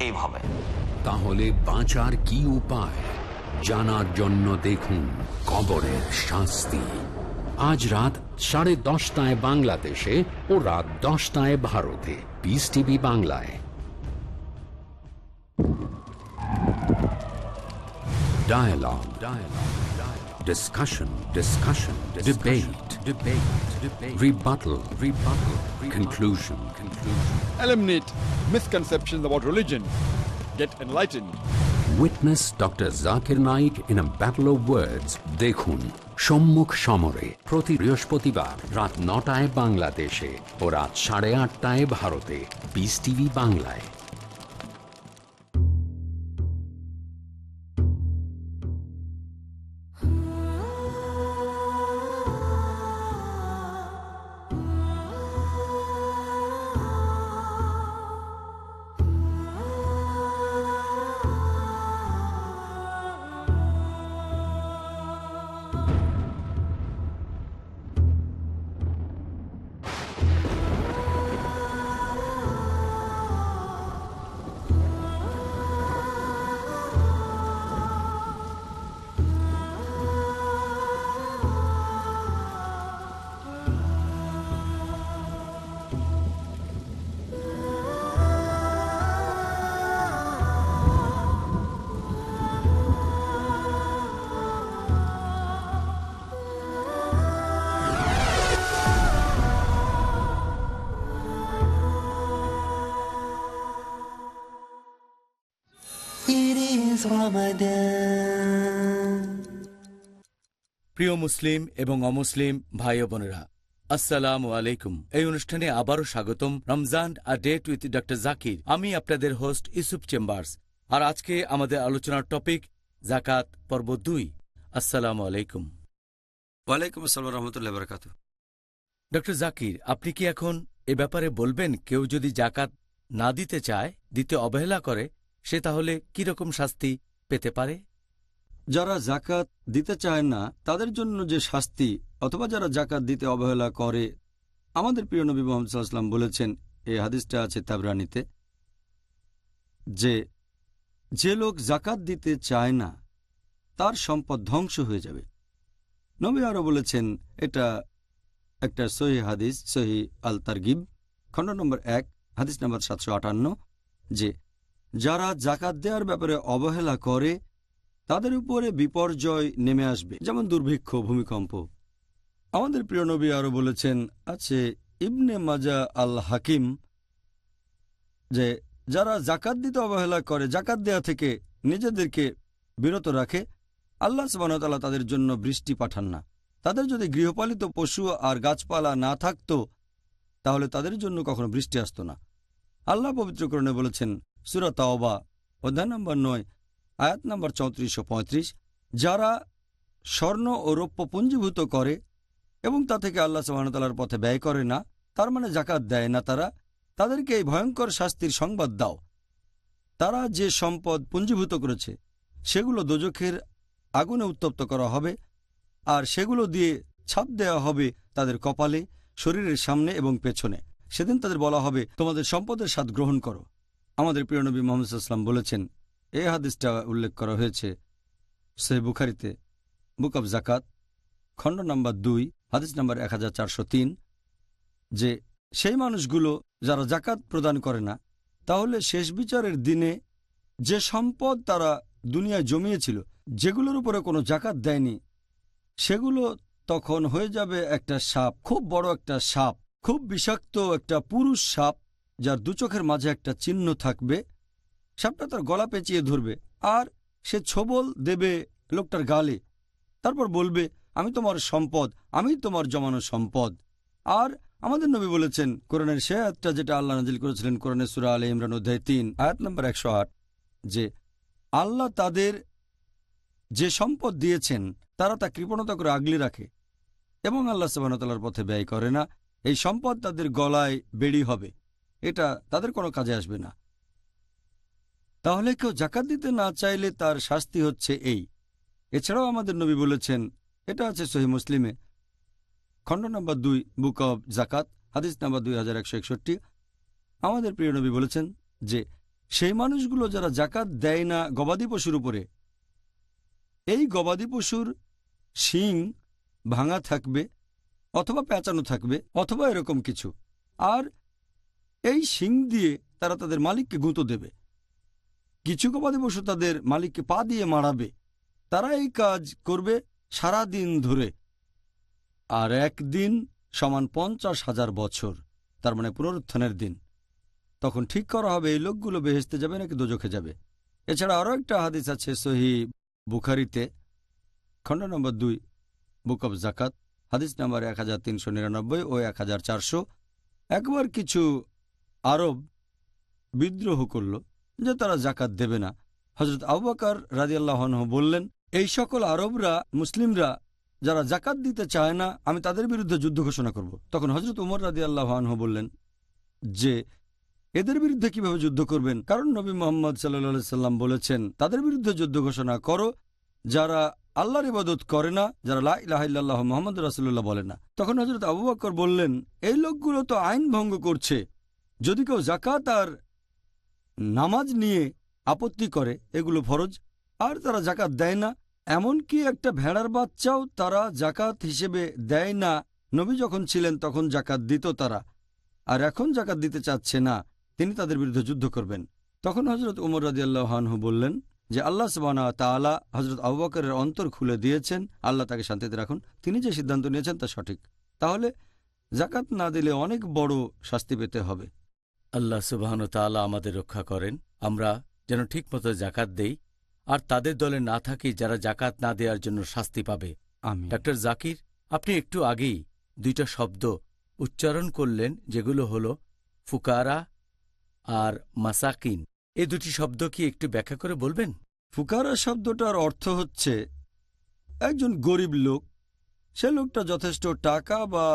এইভাবে তাহলে বাঁচার কি উপায় জানার জন্য দেখুন কবরের শাস্তি আজ রাত সাড়ে দশটায় বাংলাদেশে ও রাত দশটায় ভারতে পিস টিভি বাংলায় Dialogue. Dialogue. Dialogue. Discussion. Discussion. Debate. Debate. Debate. Rebuttal. Rebuttal. rebuttal Conclusion. Conclusion. Eliminate misconceptions about religion. Get enlightened. Witness doctor Zakir Naik in a battle of words দেখুন সম্মুখ সমরে প্রতি বৃহস্পতিবার রাত নটায় বাংলাদেশে ও রাত সাড়ে আটটায় ভারতে বিস টিভি বাংলায় প্রিয় মুসলিম এবং অমুসলিম ভাই বোনেরা আসসালামু আলাইকুম। এই অনুষ্ঠানে আবারও স্বাগতম Ramzan a date with doctor Zakir. আমি আপনাদের হোস্ট ইসুফ চেম্বার্স। আর আজকে আমাদের আলোচনার টপিক জাকাত পর্ব দুই। আসসালামু আলাইকুম। ওয়ালাইকুম আসসালাম রহমতুল্লাহ বরকাত ডক্টর জাকির আপনি কি এখন এ ব্যাপারে বলবেন কেউ যদি জাকাত না দিতে চায় দিতে অবহেলা করে সে তাহলে কীরকম শাস্তি পেতে পারে? যারা জাকাত দিতে চায় না, তাদের জন্য যে শাস্তি, অথবা যারা জাকাত দিতে অবহেলা করে, আমাদের প্রিয় নবী মোহাম্মদ সাল্লাম বলেছেন, এই হাদিসটা আছে তাবরানিতে, যে যে লোক জাকাত দিতে চায় না, তার সম্পদ ধ্বংস হয়ে যাবে। নবী আরও বলেছেন, এটা একটা সহি হাদিস, সহি আল তারগিব খণ্ড নম্বর এক, হাদিস নম্বর সাতশো আটান্ন, যে যারা জাকাত দেওয়ার ব্যাপারে অবহেলা করে, তাদের উপরে বিপর্যয় নেমে আসবে, যেমন দুর্ভিক্ষ, ভূমিকম্প। আমাদের প্রিয় নবী আরও বলেছেন, আছে ইবনে মাজা আল হাকিম যে যারা জাকাত দিতে অবহেলা করে জাকাত দেয়া থেকে নিজেদেরকে বিরত রাখে, আল্লাহ সুবাহতাল্লাহ তাদের জন্য বৃষ্টি পাঠান না। তাদের যদি গৃহপালিত পশু আর গাছপালা না থাকত, তাহলে তাদের জন্য কখনো বৃষ্টি আসত না। আল্লাহ পবিত্রকরণে বলেছেন সুরা তাওবা অধ্যায় নম্বর নয় আয়াত নম্বর চৌত্রিশশো পঁয়ত্রিশ যারা স্বর্ণ ও রৌপ্য পুঞ্জীভূত করে এবং তা থেকে আল্লাহ সুবাহতাল্লার পথে ব্যয় করে না তার মানে জাকাত দেয় না তারা, তাদেরকে এই ভয়ঙ্কর শাস্তির সংবাদ দাও। তারা যে সম্পদ পুঞ্জীভূত করেছে, সেগুলো দোজখের আগুনে উত্তপ্ত করা হবে, আর সেগুলো দিয়ে ছাপ দেওয়া হবে তাদের কপালে, শরীরের সামনে এবং পেছনে। সেদিন তাদের বলা হবে, তোমাদের সম্পদের স্বাদ গ্রহণ করো। আমাদের প্রিয় নবী মোহাম্মদ ইসলাম বলেছেন এই হাদিসটা উল্লেখ করা হয়েছে সে বুখারিতে, বুক অব জাকাত খণ্ড নাম্বার দুই, হাদিস নাম্বার এক যে সেই মানুষগুলো যারা জাকাত প্রদান করে না, তাহলে শেষ বিচারের দিনে যে সম্পদ তারা দুনিয়ায় জমিয়েছিল, যেগুলোর উপরে কোনো জাকাত দেয়নি, সেগুলো তখন হয়ে যাবে একটা সাপ, খুব বড় একটা সাপ, খুব বিষাক্ত একটা পুরুষ সাপ যার দু চোখের মাঝে একটা চিহ্ন থাকবে, সাপটা তার গলা পেঁচিয়ে ধরবে, আর সে ছোবল দেবে লোকটার গালে। তারপর বলবে, আমি তোমার সম্পদ, আমি তোমার জমানো সম্পদ। আর আমাদের নবী বলেছেন, কোরআনের সে আয়াতটা যেটা আল্লাহ নাজিল করেছিলেন, কোরআনের সুরা আলী ইমরান অধ্যায় তিন, আয়াত নম্বর একশো আট, যে আল্লাহ তাদের যে সম্পদ দিয়েছেন, তারা তা কৃপণতা করে আগলে রাখে এবং আল্লাহ সাবানতালার পথে ব্যয় করে না। এই সম্পদ তাদের গলায় বেড়ি হবে। এটা তাদের কোনো কাজে আসবে না। তাহলে কেউ জাকাত দিতে না চাইলে তার শাস্তি হচ্ছে এই। এছাড়াও আমাদের নবী বলেছেন, এটা আছে সহি মুসলিমে। খণ্ড নম্বর দুই, বুক অব জাকাত, হাদিস নাম্বার দুই হাজার একশো একষট্টি। আমাদের প্রিয় নবী বলেছেন যে, সেই মানুষগুলো যারা জাকাত দেয় না গবাদি পশুর উপরে, এই গবাদি পশুর শিং ভাঙা থাকবে অথবা পেঁচানো থাকবে অথবা এরকম কিছু। আর এই শিং দিয়ে তারা তাদের মালিককে গুঁতো দেবে। কিছু গবাদি পশু তাদের মালিককে পা দিয়ে মারাবে। তারা এই কাজ করবে সারা দিন ধরে। আর একদিন সমান পঞ্চাশ হাজার বছর, তার মানে পুনরুত্থানের দিন। তখন ঠিক করা হবে, এই লোকগুলো বেহেস্তে যাবে নাকি দোজখে যাবে। এছাড়া আরও একটা হাদিস আছে সহি বুখারিতে, খণ্ড নম্বর দুই, বুক অব জাকাত হাদিস নাম্বার এক হাজার তিনশো নিরানব্বই ও এক হাজার চারশো। একবার কিছু আরব বিদ্রোহ করল যে তারা জাকাত দেবে না। হজরত আবাকার রাজিয়াল্লাহন বললেন, এই সকল আরবরা, মুসলিমরা যারা জাকাত দিতে চায় না, আমি তাদের বিরুদ্ধে যুদ্ধ ঘোষণা করব। তখন হজরত উমর রাজি আল্লাহানহ বললেন, যে এদের বিরুদ্ধে কীভাবে যুদ্ধ করবেন? কারণ নবী মোহাম্মদ সাল্লা সাল্লাম বলেছেন, তাদের বিরুদ্ধে যুদ্ধ ঘোষণা করো, যারা আল্লাহর ইবাদত করে না, যারা লাহ মোহাম্মদ রাসুল্লাহ বলে না। তখন হজরত আবু বকর বললেন, এই লোকগুলো তো আইন ভঙ্গ করছে যদি কেউ জাকাত আর নামাজ নিয়ে আপত্তি করে, এগুলো ফরজ। আর তারা জাকাত দেয় না, এমনকি একটা ভেড়ার বাচ্চাও তারা জাকাত হিসেবে দেয় না। নবী যখন ছিলেন, তখন জাকাত দিত তারা। আর এখন জাকাত দিতে চাচ্ছে না, তিনি তাদের বিরুদ্ধে যুদ্ধ করবেন। তখন হজরত উমর রাজি আল্লাহানহু বললেন যে, আল্লাহ সবানা তালা হজরত আবুবাকরের অন্তর খুলে দিয়েছেন। আল্লাহ তাকে শান্তিতে রাখুন। তিনি যে সিদ্ধান্ত নিয়েছেন তা সঠিক। তাহলে জাকাত না দিলে অনেক বড় শাস্তি পেতে হবে। আল্লাহ সুবাহন আমাদের রক্ষা করেন। আমরা যেন ঠিকমতো জাকাত দেই আর তাদের দলে না থাকি যারা জাকাত না দেওয়ার জন্য শাস্তি পাবে। আমি ডাক্তার জাকির আপনি একটু আগেই দুইটা শব্দ উচ্চারণ করলেন যেগুলো হল ফুকারা আর মাসাকিন। এই দুটি শব্দ কি একটু ব্যাখ্যা করে বলবেন? ফুকারা শব্দটার অর্থ হচ্ছে একজন গরিব লোক সে লোকটা যথেষ্ট টাকা বা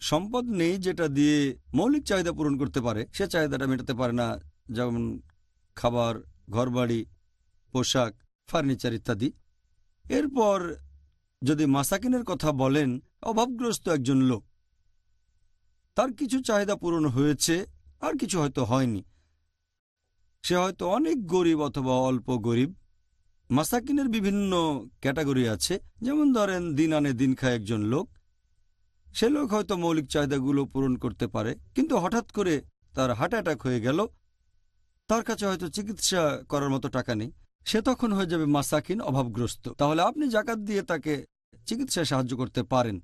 সম্পদ নেই যেটা দিয়ে মৌলিক চাহিদা পূরণ করতে পারে, সে চাহিদাটা মেটাতে পারে না। যেমন খাবার, ঘরবাড়ি, পোশাক, ফার্নিচার ইত্যাদি। এরপর যদি মাসাকিনের কথা বলেন, অভাবগ্রস্ত একজন লোক। তার কিছু চাহিদা পূরণ হয়েছে, আর কিছু হয়তো হয়নি। সে হয়তো অনেক গরিব অথবা অল্প গরিব। মাসাকিনের বিভিন্ন ক্যাটাগরি আছে। যেমন ধরেন, দিন আনে দিন খায় একজন লোক। সে লোক হয়তো মৌলিক চাহিদাগুলো পূরণ করতে পারে, কিন্তু হঠাৎ করে তার হার্ট অ্যাটাক হয়ে গেল। তার কাছে হয়তো চিকিৎসা করার মতো টাকা নেই। সে তখন হয়ে যাবে মাসাকিন অভাবগ্রস্ত। তাহলে আপনি জাকাত দিয়ে তাকে চিকিৎসায় সাহায্য করতে পারেন।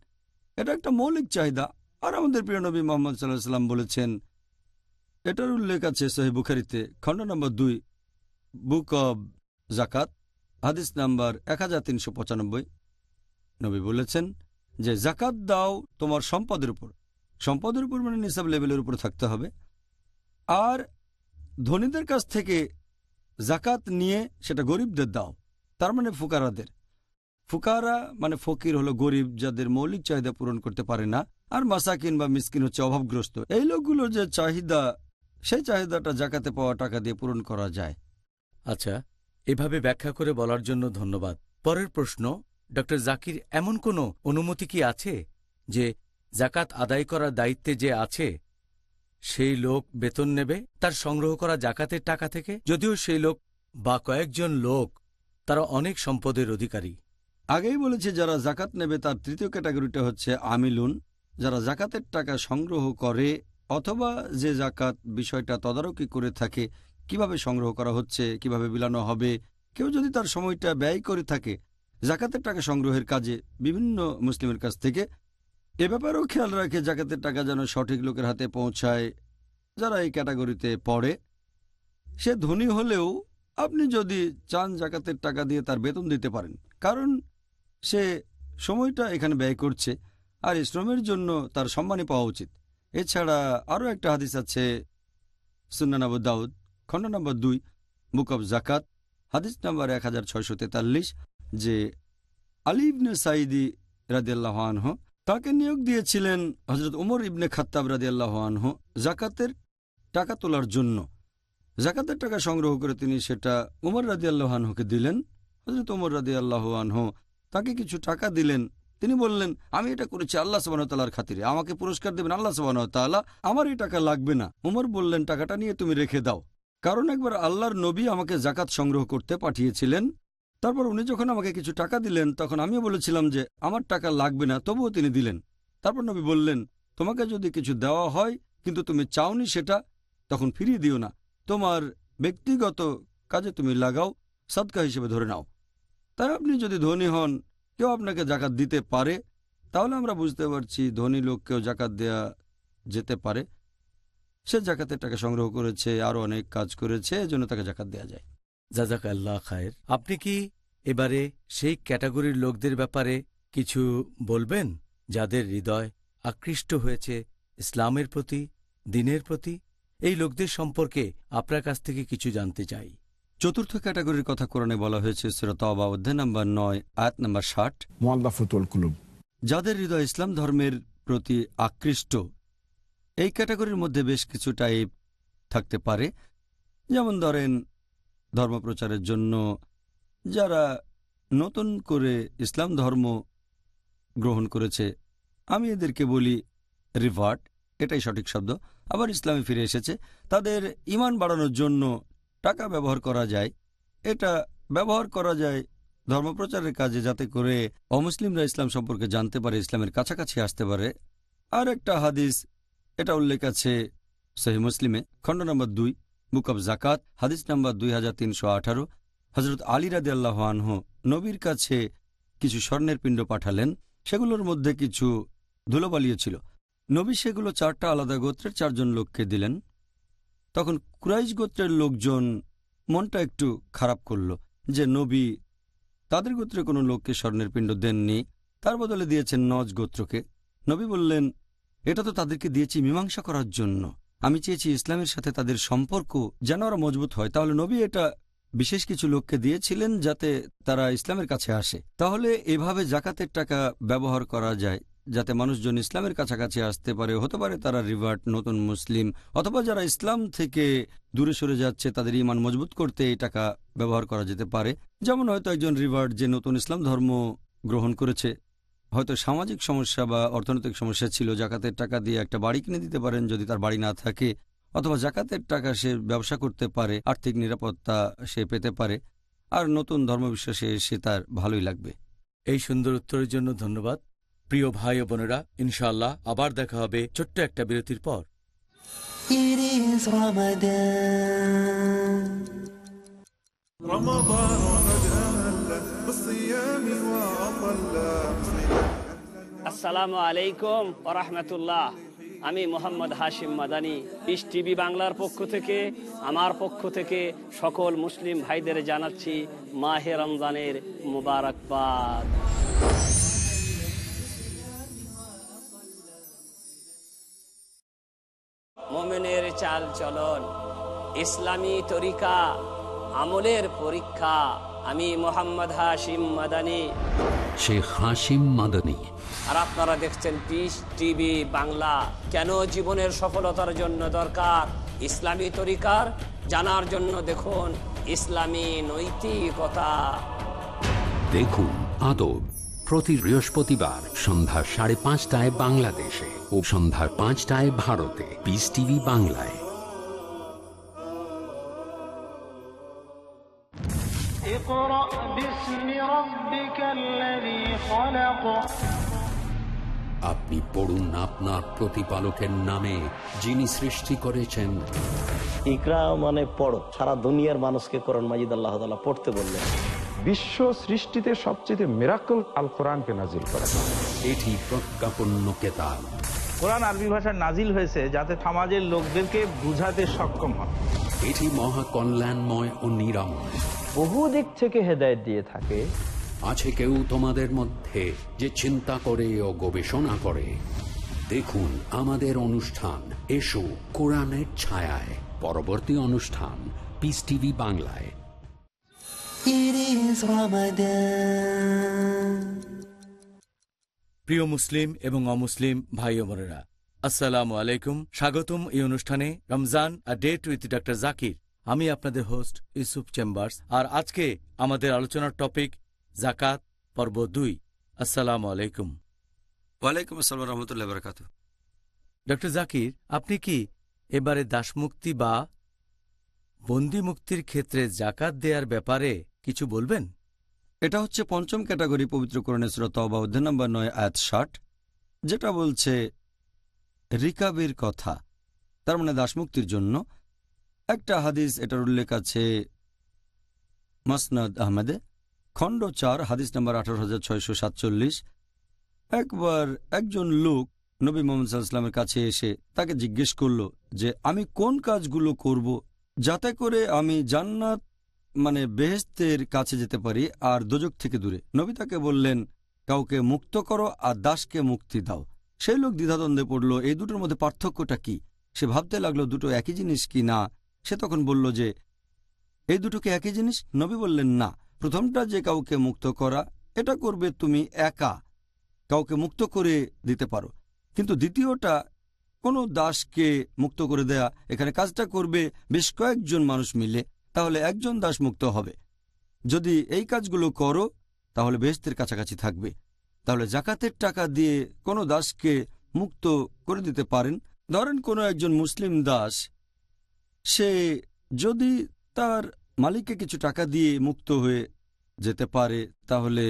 এটা একটা মৌলিক চাহিদা। আর আমাদের প্রিয় নবী মোহাম্মদ সাল্লাহ সাল্লাম বলেছেন, এটার উল্লেখ আছে সহি বুখারিতে, খণ্ড নম্বর দুই, বুক অব জাকাত, হাদিস নাম্বার এক হাজার তিনশো পঁচানব্বই। নবী বলেছেন যে জাকাত দাও তোমার সম্পদের উপর। সম্পদের উপর মানে নিসাব লেভেলের উপর থাকতে হবে। আর ধনীদের কাছ থেকে জাকাত নিয়ে সেটা গরিবদের দাও, তার মানে ফুকারাদের। ফুকারা মানে ফকির হলো গরিব, যাদের মৌলিক চাহিদা পূরণ করতে পারে না, আর মাসাকিন বা মিসকিন হচ্ছে অভাবগ্রস্ত। এই লোকগুলোর যে চাহিদা, সেই চাহিদাটা জাকাতে পাওয়া টাকা দিয়ে পূরণ করা যায়। আচ্ছা এভাবে ব্যাখ্যা করে বলার জন্য ধন্যবাদ। পরের প্রশ্ন ড জাকির, এমন কোনো অনুমতি কি আছে যে জাকাত আদায় করার দায়িত্বে যে আছে, সেই লোক বেতন নেবে, তার সংগ্রহ করা জাকাতের টাকা থেকে? যদিও সেই লোক বা কয়েকজন লোক, তারা অনেক সম্পদের অধিকারী। আগেই বলেছে, যারা জাকাত নেবে, তার তৃতীয় ক্যাটাগরিটা হচ্ছে আমিলুন। যারা জাকাতের টাকা সংগ্রহ করে অথবা যে জাকাত বিষয়টা তদারকি করে থাকে, কীভাবে সংগ্রহ করা হচ্ছে, কীভাবে বিলানো হবে, কেউ যদি তার সময়টা ব্যয় করে থাকে জাকাতের টাকা সংগ্রহের কাজে বিভিন্ন মুসলিমের কাছ থেকে। এ ব্যাপারেও খেয়াল রাখে জাকাতের টাকা যেন সঠিক লোকের হাতে পৌঁছায়। যারা এই ক্যাটাগরিতে পড়ে, সে ধনী হলেও আপনি যদি চান জাকাতের টাকা দিয়ে তার বেতন দিতে পারেন, কারণ সে সময়টা এখানে ব্যয় করছে আর এই শ্রমের জন্য তার সম্মানই পাওয়া উচিত। এছাড়া আরও একটা হাদিস আছে সুন্না সুন্নানাবু দাউদ, খণ্ড নম্বর দুই, বুক অব জাকাত, হাদিস নম্বর এক হাজার ছয়শো তেতাল্লিশ। যে আলী ইবনে সাইদি রাদিয়াল্লাহ আনহ তাকে নিয়োগ দিয়েছিলেন হজরত উমর ইবনে খাত্তাব রাদিয়াল্লাহ আনহ জাকাতের টাকা তোলার জন্য। জাকাতের টাকা সংগ্রহ করে তিনি সেটা উমর রাদি আল্লাহ দিলেন। হজরত উমর রাদি আল্লাহ আনহু তাকে কিছু টাকা দিলেন। তিনি বললেন, আমি এটা করেছি আল্লাহ সবানতালার খাতিরে। আমাকে পুরস্কার দেবেন আল্লাহ সবানতালা আমার এই টাকা লাগবে না। উমর বললেন, টাকাটা নিয়ে তুমি রেখে দাও। কারণ একবার আল্লাহর নবী আমাকে জাকাত সংগ্রহ করতে পাঠিয়েছিলেন। তারপর উনি যখন আমাকে কিছু টাকা দিলেন, তখন আমিও বলেছিলাম যে, আমার টাকা লাগবে না। তবুও তিনি দিলেন। তারপর নবী বললেন, তোমাকে যদি কিছু দেওয়া হয়, কিন্তু তুমি চাওনি সেটা, তখন ফিরিয়ে দিও না। তোমার ব্যক্তিগত কাজে তুমি লাগাও, সদকা হিসেবে ধরে নাও। তাই আপনি যদি ধনী হন, কেউ আপনাকে জাকাত দিতে পারে, তাহলে আমরা বুঝতে পারছি ধনী লোককেও জাকাত দেয়া যেতে পারে। সে জাকাতের টাকা সংগ্রহ করেছে, আরও অনেক কাজ করেছে, এজন্য তাকে জাকাত দেওয়া যায়। জাজাক আল্লাহ খায়ের। আপনি কি এবারে সেই ক্যাটাগরির লোকদের ব্যাপারে কিছু বলবেন যাদের হৃদয় আকৃষ্ট হয়েছে ইসলামের প্রতি দিনের প্রতি? এই লোকদের সম্পর্কে আপনার কাছ থেকে কিছু জানতে চাই। চতুর্থ ক্যাটাগরির কথা কোরআনে বলা হয়েছে সুরতবা অধ্যায় নম্বর নয় আয়াত নাম্বার ষাট। মোয়াল্লাফতুল কুলুব। যাদের হৃদয় ইসলাম ধর্মের প্রতি আকৃষ্ট এই ক্যাটাগরির মধ্যে বেশ কিছু টাইপ থাকতে পারে। যেমন ধরেন ধর্মপ্রচারের জন্য যারা নতুন করে ইসলাম ধর্ম গ্রহণ করেছে, আমি এদেরকে বলি রিভার্ট এটাই সঠিক শব্দ। আবার ইসলামে ফিরে এসেছে, তাদের ইমান বাড়ানোর জন্য টাকা ব্যবহার করা যায়। এটা ব্যবহার করা যায় ধর্মপ্রচারের কাজে যাতে করে অমুসলিমরা ইসলাম সম্পর্কে জানতে পারে, ইসলামের কাছাকাছি আসতে পারে। আর একটা হাদিস, এটা উল্লেখ আছে সহি মুসলিমে, খণ্ড নম্বর দুই। বুক অব জাকাত হাদিস নম্বর দুই হাজার তিনশো আঠারো। হজরত আলী রাদি আল্লাহ আনহু নবীর কাছে কিছু স্বর্ণের পিণ্ড পাঠালেন। সেগুলোর মধ্যে কিছু ধুলোবালিও ছিল। নবী সেগুলো চারটা আলাদা গোত্রের চারজন লোককে দিলেন। তখন কুরাইশ গোত্রের লোকজন মনটা একটু খারাপ করল যে, নবী তাদের গোত্রে কোনো লোককে স্বর্ণের পিণ্ড দেননি, তার বদলে দিয়েছেন নজ গোত্রকে। নবী বললেন, এটা তো তাদেরকে দিয়েছি মীমাংসা করার জন্য। আমি চেয়েছি ইসলামের সাথে তাদের সম্পর্ক যেন আরও মজবুত হয়। তাহলে নবী এটা বিশেষ কিছু লোককে দিয়েছিলেন যাতে তারা ইসলামের কাছে আসে। তাহলে এভাবে জাকাতের টাকা ব্যবহার করা যায় যাতে মানুষজন ইসলামের কাছাকাছি আসতে পারে। হতে পারে তারা রিভার্ট নতুন মুসলিম, অথবা যারা ইসলাম থেকে দূরে সরে যাচ্ছে, তাদের ইমান মজবুত করতে এই টাকা ব্যবহার করা যেতে পারে। যেমন হয়তো একজন রিভার্ট যে নতুন ইসলাম ধর্ম গ্রহণ করেছে হয়তো সামাজিক সমস্যা বা অর্থনৈতিক সমস্যা ছিল জাকাতের টাকা দিয়ে একটা বাড়ি কিনে দিতে পারেন যদি তার বাড়ি না থাকে অথবা জাকাতের টাকা সে ব্যবসা করতে পারে আর্থিক নিরাপত্তা সে পেতে পারে আর নতুন ধর্মবিশ্বাসে সে তার ভালোই লাগবে। এই সুন্দর উত্তরের জন্য ধন্যবাদ। প্রিয় ভাই ও বোনেরা ইনশাআল্লাহ আবার দেখা হবে ছোট্ট একটা বিরতির পর। It আসসালামু আলাইকুম ওরহমতুল্লাহ আমি মোহাম্মদ হাশিম মাদানি ইস টিভি বাংলার পক্ষ থেকে, আমার পক্ষ থেকে সকল মুসলিম ভাইদের জানাচ্ছি মাহে রমজানের মুবারকবাদ। মোমেনের চাল চলন ইসলামী তরিকা, আমলের পরীক্ষা আমি মোহাম্মদ হাশিম মাদানি। শেখ হাসিম মাদানী। আর আপনারা দেখছেন পিস টিভি বাংলা। কেন জীবনের সফলতার জন্য দরকার ইসলামী তরিকার? জানার জন্য দেখুন ইসলামী নৈতিকতা। দেখুন আদব প্রতি বৃহস্পতিবার সন্ধ্যা সাড়ে পাঁচটায় বাংলাদেশে ও সন্ধ্যা পাঁচটায় ভারতে পিস টিভি বাংলায়। اقرأ باسم ربك الذي خلق আপনি পড়ুন আপনার প্রতিপালকের নামে যিনি সৃষ্টি করেছেন ইকরা মানে পড়ো সারা দুনিয়ার মানুষকে করণ মাজিদ আল্লাহ তালা পড়তে বললেন বিশ্ব সৃষ্টিতে সবচেয়ে মেরাকল আল কোরআনকে নাজিল করা এটি প্রজ্ঞাপন্য কেতাব কোরআন আরবি ভাষায় নাজিল হয়েছে যাতে সমাজের লোকদেরকে বুঝাতে সক্ষম হয়। এটি মহা কল্যাণময় ও নিরাময় বহু দিক থেকে হেদায়ত দিয়ে থাকে। আছে কেউ তোমাদের মধ্যে যে চিন্তা করে ও গবেষণা করে। দেখুন আমাদের অনুষ্ঠান এসো কোরআনের ছায়ায়। পরবর্তী অনুষ্ঠান পিস টিভি বাংলায়। It is Ramadan. প্রিয় মুসলিম এবং অমুসলিম ভাই ও বোনেরা আসসালামু আলাইকুম। স্বাগতম এই অনুষ্ঠানে Ramzan a date with doctor Zakir. আমি আপনাদের হোস্ট ইউসুফ চেম্বার্স আর আজকে আমাদের আলোচনার টপিক জাকাত পর্ব দুই। আসসালামু আলাইকুম। ওয়ালাইকুম আসসালাম রহমতুল্লাহ বরকাত। ডক্টর জাকির আপনি কি এবারে দাসমুক্তি বা বন্দি মুক্তির ক্ষেত্রে জাকাত দেওয়ার ব্যাপারে কিছু বলবেন? এটা হচ্ছে পঞ্চম ক্যাটাগরি পবিত্র করণে সুরত বা অধ্যায় নম্বর নয়, আয়াত ষাট, যেটা বলছে রিকাবের কথা। তার মানে দাসমুক্তির জন্য। একটা হাদিস, এটার উল্লেখ আছে মাসনাদ আহমেদে, খণ্ড চার, হাদিস নম্বর আঠারো হাজার ছয়শো সাতচল্লিশ। একবার একজন লোক নবী মোহাম্মদ সাল্লামের কাছে এসে তাকে জিজ্ঞেস করল যে, আমি কোন কাজগুলো করব যাতে করে আমি জান্নাত মানে বেহেস্তের কাছে যেতে পারি আর দোজক থেকে দূরে। নবী তাকে বললেন, কাউকে মুক্ত করো আর দাসকে মুক্তি দাও। সেই লোক দ্বিধাদ্বন্দ্বে পড়ল। এই দুটোর মধ্যে পার্থক্যটা কি? সে ভাবতে লাগল, দুটো একই জিনিস কি না? সে তখন বলল যে, এই দুটোকে একই জিনিস? নবী বললেন, না। প্রথমটা যে কাউকে মুক্ত করা, এটা করবে তুমি একা। কাউকে মুক্ত করে দিতে পারো। কিন্তু দ্বিতীয়টা, কোনো দাসকে মুক্ত করে দেয়া, এখানে কাজটা করবে বেশ কয়েকজন মানুষ মিলে। তাহলে একজন দাস মুক্ত হবে। যদি এই কাজগুলো করো, তাহলে বেহেস্তের কাছাকাছি থাকবে। তাহলে জাকাতের টাকা দিয়ে কোনো দাসকে মুক্ত করে দিতে পারেন। ধরেন কোনো একজন মুসলিম দাস, সে যদি তার মালিককে কিছু টাকা দিয়ে মুক্ত হয়ে যেতে পারে, তাহলে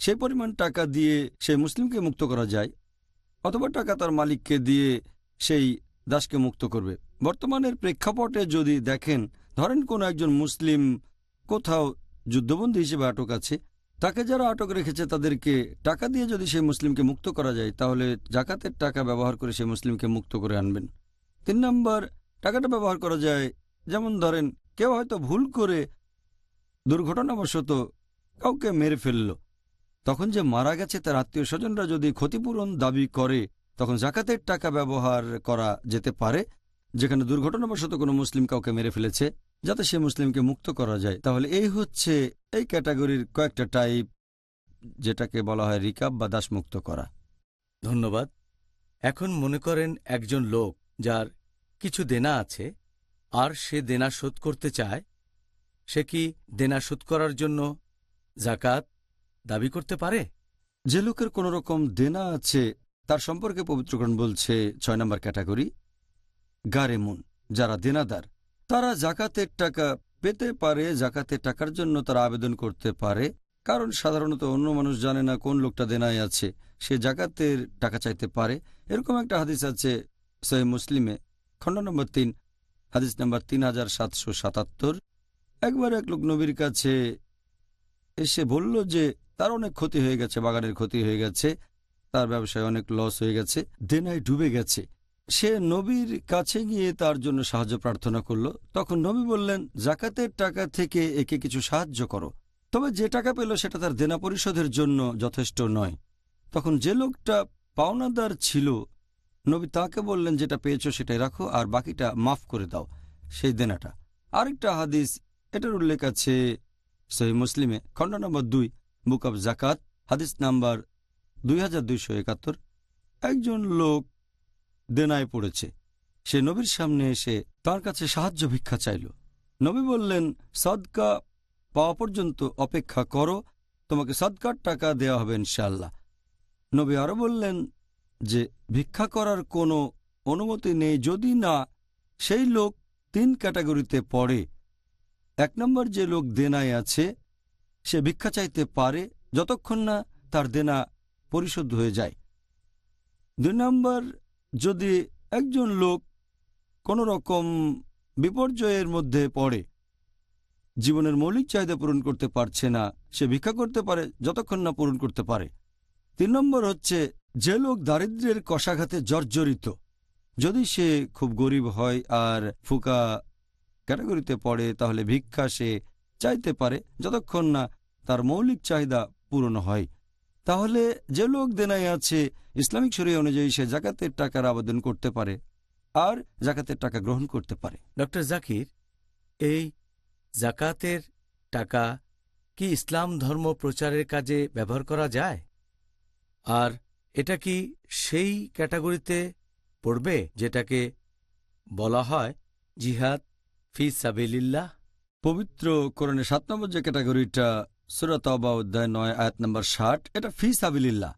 সেই পরিমাণ টাকা দিয়ে সে মুসলিমকে মুক্ত করা যায়, অথবা টাকা তার মালিককে দিয়ে সেই দাসকে মুক্ত করবে। বর্তমানের প্রেক্ষাপটে যদি দেখেন ধরেন কোনো একজন মুসলিম কোথাও যুদ্ধবন্দী হিসেবে আটক আছে, তাকে যারা আটক রেখেছে তাদেরকে টাকা দিয়ে যদি সেই মুসলিমকে মুক্ত করা যায়, তাহলে জাকাতের টাকা ব্যবহার করে সেই মুসলিমকে মুক্ত করে আনবেন। তিন নম্বর, টাকাটা ব্যবহার করা যায়, যেমন ধরেন কেউ হয়তো ভুল করে দুর্ঘটনাবশত কাউকে মেরে ফেলল, তখন যে মারা গেছে তার আত্মীয় স্বজনরা যদি ক্ষতিপূরণ দাবি করে, তখন জাকাতের টাকা ব্যবহার করা যেতে পারে, যেখানে দুর্ঘটনাবশত কোনো মুসলিম কাউকে মেরে ফেলেছে। যাতে সে মুসলিমকে মুক্ত করা যায়। তাহলে এই হচ্ছে এই ক্যাটাগরির কয়েকটা টাইপ যেটাকে বলা হয় রিকাব বা দাসমুক্ত করা। ধন্যবাদ। এখন মনে করেন একজন লোক যার কিছু দেনা আছে আর সে দেনা শোধ করতে চায় সে কি দেনা শোধ করার জন্য জাকাত দাবি করতে পারে? যে লোকের কোনো রকম দেনা আছে তার সম্পর্কে পবিত্রকরণ বলছে ছয় নম্বর ক্যাটাগরি গারেমুন যারা দেনাদার। তারা জাকাতের টাকা পেতে পারে, জাকাতের টাকার জন্য তারা আবেদন করতে পারে। কারণ সাধারণত অন্য মানুষ জানে না কোন লোকটা দেনায় আছে। সে জাকাতের টাকা চাইতে পারে। এরকম একটা হাদিস আছে সহি মুসলিমে, খণ্ড নম্বর তিন, হাদিস নম্বর তিন হাজার সাতশো সাতাত্তর। একবার এক লোক নবীর কাছে এসে বলল যে, তার অনেক ক্ষতি হয়ে গেছে, বাগানের ক্ষতি হয়ে গেছে, তার ব্যবসায় অনেক লস হয়ে গেছে দেনায় ডুবে গেছে। সে নবীর কাছে গিয়ে তার জন্য সাহায্য প্রার্থনা করল। তখন নবী বললেন, জাকাতের টাকা থেকে একে কিছু সাহায্য করো। তবে যে টাকা পেল সেটা তার দেনা পরিশোধের জন্য যথেষ্ট নয়। তখন যে লোকটা পাওনাদার ছিল, নবী তাকে বললেন, যেটা পেয়েছ সেটাই রাখো, আর বাকিটা মাফ করে দাও সেই দেনাটা। আরেকটা হাদিস, এটার উল্লেখ আছে সহি মুসলিমে, খণ্ড নম্বর দুই, বুক অব জাকাত, হাদিস নাম্বার দুই হাজার দুইশো একাত্তর। একজন লোক দেনায় পড়েছে। সে নবীর সামনে এসে তার কাছে সাহায্য ভিক্ষা চাইল। নবী বললেন, সদকা পাওয়া পর্যন্ত অপেক্ষা করো, তোমাকে সৎকার টাকা দেওয়া হবে ইনশাল্লাহ নবী আরও বললেন যে, ভিক্ষা করার কোনো অনুমতি নেই, যদি না, সেই লোক তিন ক্যাটাগরিতে পড়ে। এক নম্বর যে লোক দেনায় আছে, সে ভিক্ষা চাইতে পারে যতক্ষণ না তার দেনা পরিশোধ হয়ে যায়। দুই নম্বর যদি একজন লোক কোনো রকম বিপর্যয়ের মধ্যে পড়ে, জীবনের মৌলিক চাহিদা পূরণ করতে পারছে না, সে ভিক্ষা করতে পারে, যতক্ষণ না পূরণ করতে পারে। তিন নম্বর হচ্ছে, যে লোক দারিদ্র্যের কষাঘাতে জর্জরিত, যদি সে খুব গরিব হয় আর ফুকা ক্যাটাগরিতে পড়ে, তাহলে ভিক্ষা সে চাইতে পারে, যতক্ষণ না তার মৌলিক চাহিদা পূরণ হয়। তাহলে যে লোক দেনায় আছে ইসলামিক শরীয় অনুযায়ী সে জাকাতের টাকার আবেদন করতে পারে আর জাকাতের টাকা গ্রহণ করতে পারে। ডক্টর জাকির এই জাকাতের টাকা কি ইসলাম ধর্ম প্রচারের কাজে ব্যবহার করা যায়? আর এটা কি সেই ক্যাটাগরিতে পড়বে যেটাকে বলা হয় জিহাদ ফি সাবিলিল্লাহ? পবিত্র কোরআনে সাত নম্বর যে ক্যাটাগরিটা সুরাতবা অধ্যায় নয়, আয়াত নম্বর ষাট, এটা ফি সাবিলিল্লাহ।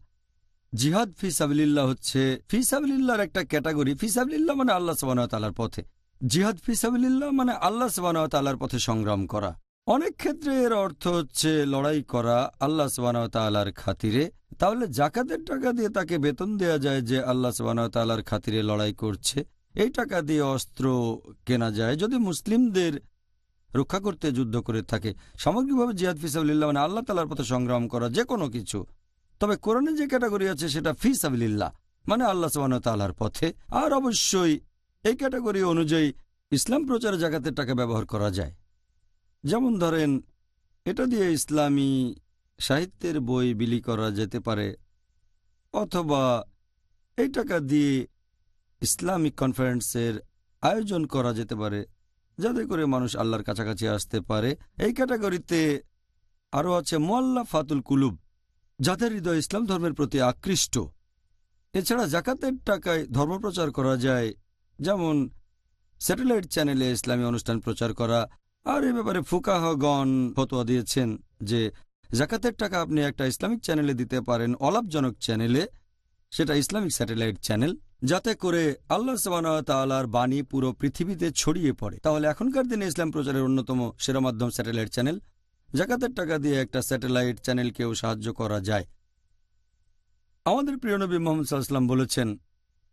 জিহাদ ফি সাবিলিল্লাহ হচ্ছে, ফি সাবিলিল্লাহর একটা ক্যাটাগরি, ফি সাবিলিল্লাহ মানে আল্লাহ সবানতালার পথে। জিহাদ ফি সাবিলিল্লাহ মানে আল্লাহ সবানতালার পথে সংগ্রাম করা। অনেক ক্ষেত্রে এর অর্থ হচ্ছে লড়াই করা আল্লাহ সবানতালার খাতিরে। তাহলে জাকাতের টাকা দিয়ে তাকে বেতন দেয়া যায় যে আল্লাহ সবানতালার খাতিরে লড়াই করছে। এই টাকা দিয়ে অস্ত্র কেনা যায়। যদি মুসলিমদের রক্ষা করতে যুদ্ধ করে থাকে। সামগ্রিকভাবে জিহাদ ফিসাবিল্লাহ মানে আল্লাহ তালার পথে সংগ্রাম করা যে কোনো কিছু। তবে কোরআনে যে ক্যাটাগরি আছে সেটা ফিসাবিল্লাহ মানে আল্লাহ তাল্লার পথে। আর অবশ্যই এই ক্যাটাগরি অনুযায়ী ইসলাম প্রচারে জাকাতের টাকা ব্যবহার করা যায়। যেমন ধরেন, এটা দিয়ে ইসলামী সাহিত্যের বই বিলি করা যেতে পারে, অথবা এই টাকা দিয়ে ইসলামিক কনফারেন্সের আয়োজন করা যেতে পারে। যাতে করে মানুষ আল্লাহর কাছাকাছি আসতে পারে। এই ক্যাটাগরিতে আরও আছে মোয়াল্লা ফাতুল কুলুব, যাদের হৃদয় ইসলাম ধর্মের প্রতি আকৃষ্ট। এছাড়া জাকাতের টাকায় ধর্মপ্রচার করা যায়, যেমন স্যাটেলাইট চ্যানেলে ইসলামী অনুষ্ঠান প্রচার করা। আর এ ব্যাপারে ফুকাহগণ ফতোয়া দিয়েছেন যে জাকাতের টাকা আপনি একটা ইসলামিক চ্যানেলে দিতে পারেন, অলাভজনক চ্যানেলে, সেটা ইসলামিক স্যাটেলাইট চ্যানেল। যাতে করে আল্লাহ তালার বাণী পুরো পৃথিবীতে ছড়িয়ে পড়ে। তাহলে এখনকার দিনে ইসলাম প্রচারের অন্যতম সেরা মাধ্যম স্যাটেলাইট চ্যানেল। জাকাতের টাকা দিয়ে একটা স্যাটেলাইট চ্যানেলকেও সাহায্য করা যায়। আমাদের প্রিয় নবী মোহাম্মদ সাল্লাম বলেছেন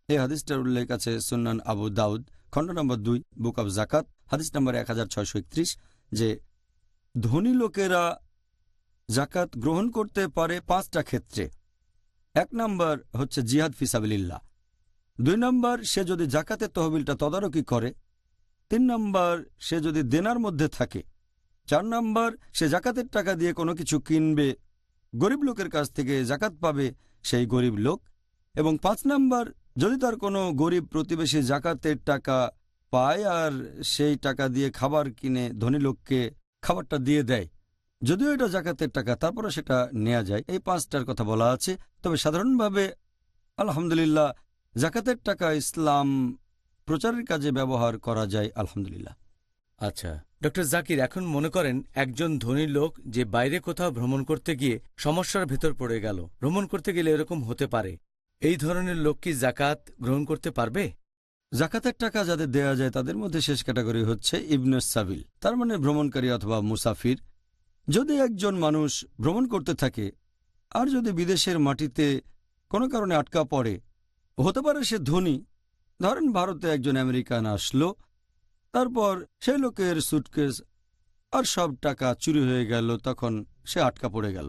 এই হাদিসটার উল্লেখ আছে সুন্নান আবু দাউদ, খণ্ড নম্বর দুই, বুক অব জাকাত হাদিস নম্বর এক হাজার ছয়শো একত্রিশ, যে ধনী লোকেরা জাকাত গ্রহণ করতে পারে পাঁচটা ক্ষেত্রে। এক নম্বর হচ্ছে জিহাদ ফিসাবিল্লাহ দুই নম্বর, সে যদি জাকাতের তহবিলটা তদারকি করে। তিন নম্বর, সে যদি দেনার মধ্যে থাকে। চার নম্বর, সে জাকাতের টাকা দিয়ে কোনো কিছু কিনবে। গরিব লোকের কাছ থেকে জাকাত পাবে সেই গরিব লোক। এবং পাঁচ নম্বর, যদি তার কোনো গরিব প্রতিবেশী জাকাতের টাকা পায় আর সেই টাকা দিয়ে খাবার কিনে ধনী লোককে খাবারটা দিয়ে দেয়, যদিও এটা জাকাতের টাকা তারপরে সেটা নেওয়া যায়। এই পাঁচটার কথা বলা আছে। তবে সাধারণভাবে আলহামদুলিল্লাহ জাকাতের টাকা ইসলাম প্রচারের কাজে ব্যবহার করা যায় আলহামদুলিল্লাহ। আচ্ছা ডক্টর জাকির এখন মনে করেন একজন ধনী লোক যে বাইরে কোথাও ভ্রমণ করতে গিয়ে সমস্যার ভেতর পড়ে গেল। ভ্রমণ করতে গেলে এরকম হতে পারে। এই ধরনের লোক কি জাকাত গ্রহণ করতে পারবে? জাকাতের টাকা যাদের দেয়া যায় তাদের মধ্যে শেষ ক্যাটাগরি হচ্ছে ইবনুস সাবিল। তার মানে ভ্রমণকারী অথবা মুসাফির। যদি একজন মানুষ ভ্রমণ করতে থাকে আর যদি বিদেশের মাটিতে কোনো কারণে আটকা পড়ে হতে পারে সে ধনী। ধরেন ভারতে একজন আমেরিকান আসলো, তারপর সেই লোকের সুটকেস আর সব টাকা চুরি হয়ে গেল, তখন সে আটকা পড়ে গেল।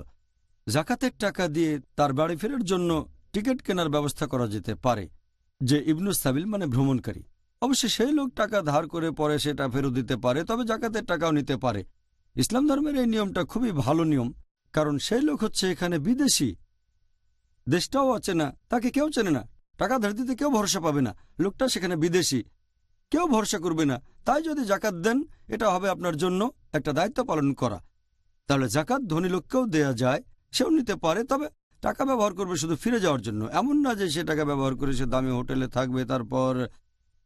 জাকাতের টাকা দিয়ে তার বাড়ি ফেরার জন্য টিকিট কেনার ব্যবস্থা করা যেতে পারে, যে ইবনুস সাবিল মানে ভ্রমণকারী। অবশ্যই সেই লোক টাকা ধার করে পরে সেটা ফেরত দিতে পারে, তবে জাকাতের টাকাও নিতে পারে। ইসলাম ধর্মের এই নিয়মটা খুবই ভালো নিয়ম, কারণ সেই লোক হচ্ছে এখানে বিদেশি। দেশটাও আছে না, তাকে কেউ চেনে না। টাকা ধার দিতে কেউ ভরসা পাবে না। লোকটা সেখানে বিদেশি। কেউ ভরসা করবে না। তাই যদি জাকাত দেন, এটা হবে আপনার জন্য একটা দায়িত্ব পালন করা। তাহলে জাকাত ধনী লোককেও দেয়া যায়, সেও নিতে পারে, তবে টাকা ব্যবহার করবে শুধু ফিরে যাওয়ার জন্য। এমন না যে সে টাকা ব্যবহার করে সে দামি হোটেলে থাকবে, তারপর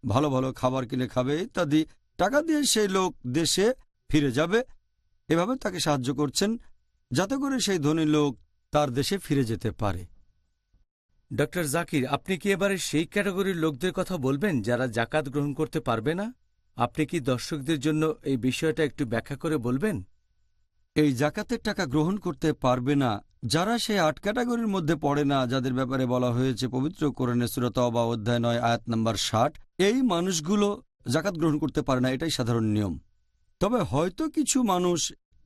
ভালো ভালো খাবার কিনে খাবে ইত্যাদি। টাকা দিয়ে সেই লোক দেশে ফিরে যাবে। এভাবে তাকে সাহায্য করছেন, যাতে করে সেই ধনী লোক তার দেশে ফিরে যেতে পারে। ডক্টর জাকির, আপনি কি এবারে সেই ক্যাটাগরির লোকদের কথা বলবেন যারা জাকাত গ্রহণ করতে পারবে না? আপনি কি দর্শকদের জন্য এই বিষয়টা একটু ব্যাখ্যা করে বলবেন? এই জাকাতের টাকা গ্রহণ করতে পারবে না যারা সেই আট ক্যাটাগরির মধ্যে পড়ে না, যাদের ব্যাপারে বলা হয়েছে পবিত্র কোরআনে সুরত বা অধ্যায় নয়, আয়াত নম্বর ষাট। এই মানুষগুলো জাকাত গ্রহণ করতে পারে না, এটাই সাধারণ নিয়ম। তবে হয়তো কিছু মানুষ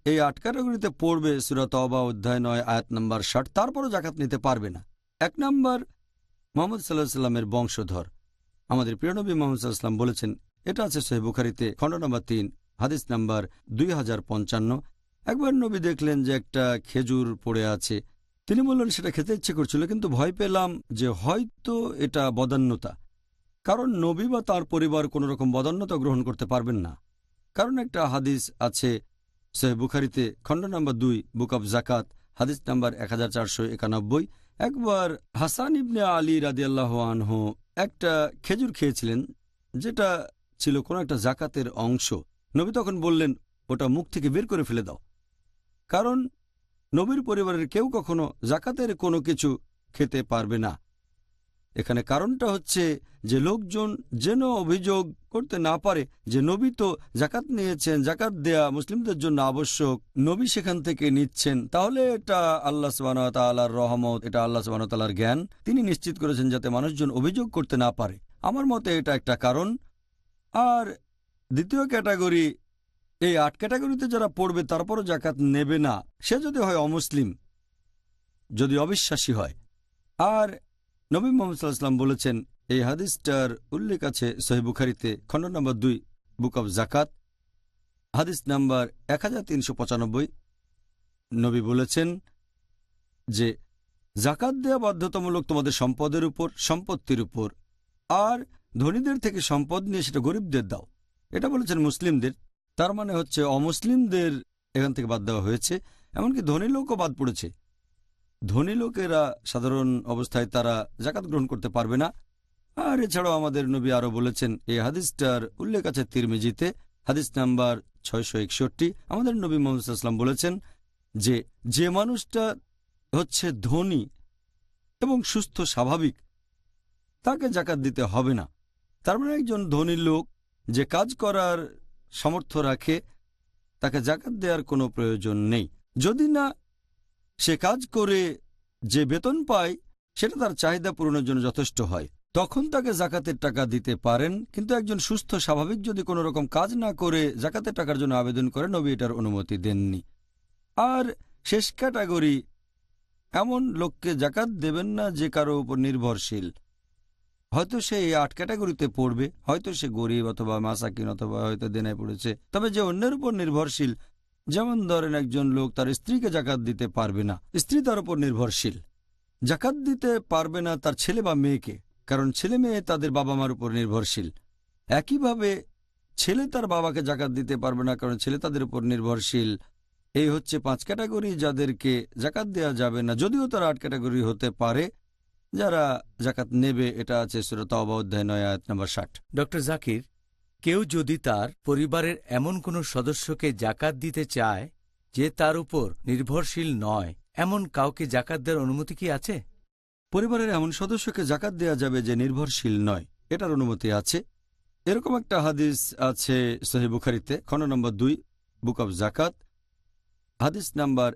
এই আট ক্যাটাগরিতে পড়বে সুরত বা অধ্যায় নয়, আয়াত নম্বর ষাট, তারপরও জাকাত নিতে পারবে না। এক নম্বর, মোহাম্মদ সাল্লাহ সাল্লামের বংশধর। আমাদের প্রিয়নবী মোহাম্মদ সাল্লাম বলেছেন, এটা আছে সোহেব বুখারিতে, খণ্ড নম্বর তিন, হাদিস নাম্বার দুই হাজার পঞ্চান্ন। একবার নবী দেখলেন যে একটা খেজুর পড়ে আছে। তিনি বললেন, সেটা খেতে ইচ্ছে করছিল, কিন্তু ভয় পেলাম যে হয়তো এটা বদান্যতা। কারণ নবী বা তার পরিবার কোনো রকম বদান্যতা গ্রহণ করতে পারবেন না। কারণ একটা হাদিস আছে সোহেব বুখারিতে, খণ্ড নম্বর দুই, বুক অব জাকাত হাদিস নাম্বার এক হাজার চারশো একানব্বই। একবার হাসান ইবনে আলী রাদিয়াল্লাহ আনহ একটা খেজুর খেয়েছিলেন, যেটা ছিল কোনো একটা জাকাতের অংশ। নবী তখন বললেন, ওটা মুখ থেকে বের করে ফেলে দাও। কারণ নবীর পরিবারের কেউ কখনো জাকাতের কোনো কিছু খেতে পারবে না। এখানে কারণটা হচ্ছে যে লোকজন যেন অভিযোগ করতে না পারে যে নবী তো জাকাত নিয়েছেন জাকাত দেয়া মুসলিমদের জন্য আবশ্যক, নবী সেখান থেকে নিচ্ছেন। তাহলে এটা আল্লাহ তালার রহমত, এটা আল্লাহ তালার জ্ঞান। তিনি নিশ্চিত করেছেন যাতে মানুষজন অভিযোগ করতে না পারে। আমার মতে এটা একটা কারণ। আর দ্বিতীয় ক্যাটাগরি, এই আট ক্যাটাগরিতে যারা পড়বে তারপরও জাকাত নেবে না। সে যদি হয় অমুসলিম, যদি অবিশ্বাসী হয়। আর নবী মোহাম্মদ সাল্লাহাম বলেছেন, এই হাদিসটার উল্লেখ আছে সহিবুখারিতে খণ্ড নম্বর দুই, বুক অব জাকাত হাদিস নাম্বার এক হাজার তিনশো পঁচানব্বই। নবী বলেছেন যে জাকাত দেয়া বাধ্যতামূলক তোমাদের সম্পদের উপর, সম্পত্তির উপর, আর ধনীদের থেকে সম্পদ নিয়ে সেটা গরিবদের দাও। এটা বলেছেন মুসলিমদের। তার মানে হচ্ছে অমুসলিমদের এখান থেকে বাদ দেওয়া হয়েছে, এমনকি ধনী লোকও বাদ পড়েছে। ধনী লোকেরা সাধারণ অবস্থায় তারা জাকাত গ্রহণ করতে পারবে না। আর এছাড়াও আমাদের নবী আরও বলেছেন এই হাদিসটার উল্লেখ আছে তিরমিজিতে, হাদিস নাম্বার ছয়শো একষট্টি। আমাদের নবী মোহাম্মদাম বলেছেন যে যে মানুষটা হচ্ছে ধনী এবং সুস্থ স্বাভাবিক, তাকে জাকাত দিতে হবে না। তার মানে একজন ধনী লোক যে কাজ করার সামর্থ্য রাখে, তাকে জাকাত দেওয়ার কোনো প্রয়োজন নেই। যদি না সে কাজ করে যে বেতন পায়, সেটা তার চাহিদা পূরণের জন্য যথেষ্ট হয়। তখন তাকে জাকাতের টাকা দিতে পারেন, কিন্তু একজন সুস্থ, স্বাভাবিক যদি কোনো রকম কাজ না করে, জাকাতের টাকার জন্য আবেদন করে, নবী এটার অনুমতি দেননি। আর শেষ ক্যাটাগরি, এমন লোককে জাকাত দেবেন না যে কারও উপর নির্ভরশীল। হয়তো সে এই আট ক্যাটাগরিতে পড়বে, হয়তো সে গরিব অথবা মাসাকিন অথবা হয়তো দেনায় পড়েছে, তবে যে অন্যের উপর নির্ভরশীল যেমন ধরেন একজন লোক তার স্ত্রীকে জাকাত দিতে পারবে না। স্ত্রী তার উপর নির্ভরশীল। জাকাত দিতে পারবে না তার ছেলে বা মেয়েকে, কারণ ছেলে মেয়ে তাদের বাবা মার উপর নির্ভরশীল। একইভাবে ছেলে তার বাবাকে জাকাত দিতে পারবে না, কারণ ছেলে তাদের উপর নির্ভরশীল। এই হচ্ছে পাঁচ ক্যাটাগরি যাদেরকে জাকাত দেওয়া যাবে না, যদিও তারা আট ক্যাটাগরি হতে পারে। যারা জাকাত নেবে, এটা আছে সুরতা অধ্যায় নয়, আয়াত নম্বর ষাট। ডক্টর জাকির কেউ যদি তার পরিবারের এমন কোনো সদস্যকে জাকাত দিতে চায় যে তার উপর নির্ভরশীল নয়, এমন কাউকে জাকাত দেওয়ার অনুমতি কি আছে? পরিবারের এমন সদস্যকে জাকাত দেওয়া যাবে যে নির্ভরশীল নয়, এটার অনুমতি আছে। এরকম একটা হাদিস আছে সহি বুখারিতে, খণ্ড নম্বর দুই, বুক অব জাকাত। হাদিস নাম্বার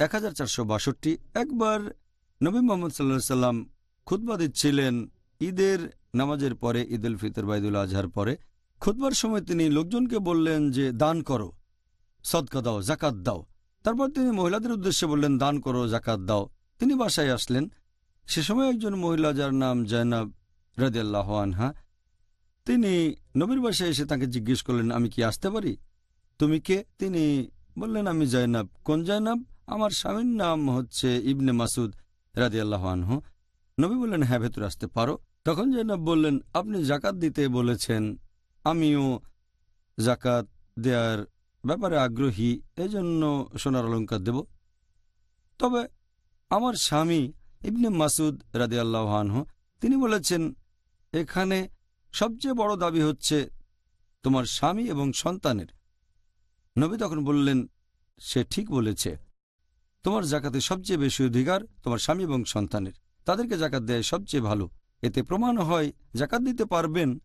এক হাজার চারশো বাষট্টি। একবার নবী মোহাম্মদ সাল্লা সাল্লাম খুতবা দিচ্ছিলেন ঈদের নামাজের পরে ঈদ উল ফিতর, বাইদুল আজহার পরে। খুতবার সময় তিনি লোকজনকে বললেন যে, দান করো, সদকা দাও জাকাত দাও। তারপর তিনি মহিলাদের উদ্দেশ্যে বললেন, দান করো জাকাত দাও। তিনি বাসায় আসলেন। সে সময় একজন মহিলা, যার নাম জয়নাব রাজিয়াল্লাহ আনহা, তিনি নবীর বাসায় এসে তাকে জিজ্ঞেস করলেন, আমি কি আসতে পারি? তুমি কে? তিনি বললেন, আমি জয়নাব। কোন জয়নাব? আমার স্বামীর নাম হচ্ছে ইবনে মাসুদ রাজিয়াল্লাহ আনহু। নবী বললেন হ্যাঁ ভেতর আসতে পারো। তখন জয়নাব বললেন, আপনি জাকাত দিতে বলেছেন। আমিও জাকাত দেয়ার ব্যাপারে আগ্রহী, এজন্য সোনার অলঙ্কার দেব। তবে আমার স্বামী ইবনে মাসুদ রাদে আল্লাহানহ তিনি বলেছেন, এখানে সবচেয়ে বড় দাবি হচ্ছে তোমার স্বামী এবং সন্তানের। নবী তখন বললেন, সে ঠিক বলেছে। তোমার জাকাতে সবচেয়ে বেশি অধিকার তোমার স্বামী এবং সন্তানের। তাদেরকে জাকাত দেয় সবচেয়ে ভালো। এতে প্রমাণ হয়, জাকাত দিতে পারবেন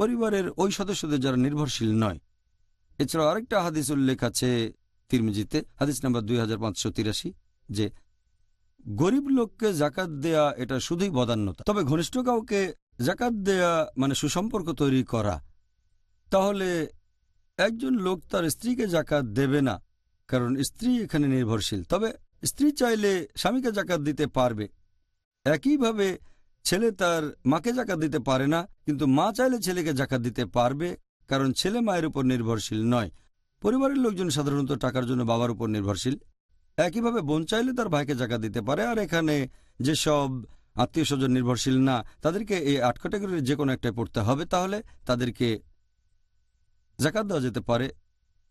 পরিবারের ওই সদস্যদের যারা নির্ভরশীল নয়। এছাড়াও আরেকটা হাদিস উল্লেখ আছে তিরমিজিতে, হাদিস নাম্বার দুই হাজার পাঁচশো তিরাশি, যে গরিব লোককে জাকাত দেয়া এটা শুধুই বদান্যতা। তবে ঘনিষ্ঠ কাউকে জাকাত দেয়া মানে সুসম্পর্ক তৈরি করা। তাহলে একজন লোক তার স্ত্রীকে জাকাত দেবে না, কারণ স্ত্রী এখানে নির্ভরশীল। তবে স্ত্রী চাইলে স্বামীকে জাকাত দিতে পারবে। একইভাবে ছেলে তার মাকে জাকাত দিতে পারে না, কিন্তু মা চাইলে ছেলেকে জাকাত দিতে পারবে, কারণ ছেলে মায়ের উপর নির্ভরশীল নয়। পরিবারের লোকজন সাধারণত টাকার জন্য বাবার উপর নির্ভরশীল। একইভাবে বোন চাইলে তার ভাইকে জাকাত দিতে পারে, আর এখানে যেসব আত্মীয় স্বজন নির্ভরশীল না, তাদেরকে এই আট ক্যাটাগরির যে কোনো একটাই পড়তে হবে, তাহলে তাদেরকে জাকাত দেওয়া যেতে পারে।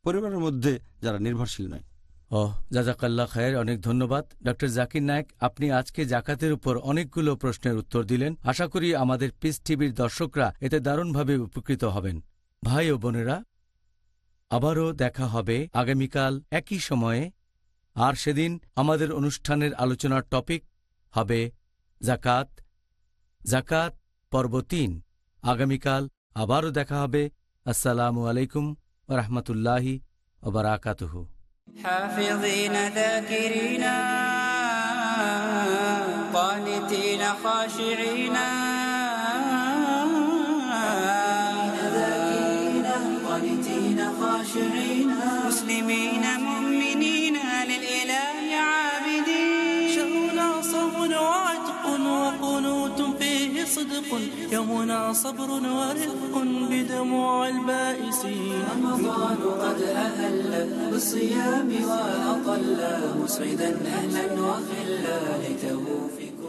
পরিবারের মধ্যে যারা নির্ভরশীল নয়। ও জাজাকাল্লা খায়ের অনেক ধন্যবাদ। ডক্টর জাকির নায়ক, আপনি আজকে জাকাতের উপর অনেকগুলো প্রশ্নের উত্তর দিলেন। আশা করি আমাদের পিস টিভির দর্শকরা এতে দারুণভাবে উপকৃত হবেন। ভাই ও বোনেরা, আবারও দেখা হবে আগামীকাল একই সময়ে। আর সেদিন আমাদের অনুষ্ঠানের আলোচনার টপিক হবে জাকাত। জাকাত পর্ব তিন। আগামীকাল আবারও দেখা হবে। আসসালামু আলাইকুম রহমতুল্লাহি ওবরাকাতুহু حافظين ذاكرين قانتين خاشعين. ذاكرين قانتين خاشعين. مسلمين صدق يومنا صبر ورفق بدموع البائسين رمضان قد أهل بالصيام وأطل مسعدا أهلا وخلا ليته كل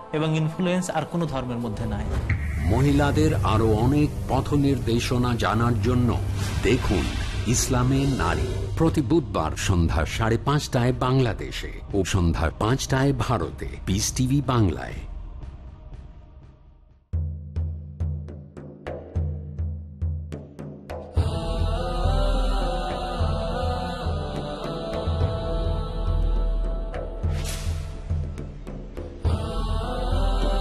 এবং ইনফ্লুয়েন্স আর কোনো ধর্মের মধ্যে নাই। মহিলাদের আরও অনেক পথ নির্দেশনা জানার জন্য দেখুন ইসলামে নারী প্রতি বুধবার সন্ধ্যা সাড়ে পাঁচটায় বাংলাদেশে ও সন্ধ্যা পাঁচটায় ভারতে। পিস টিভি বাংলায়।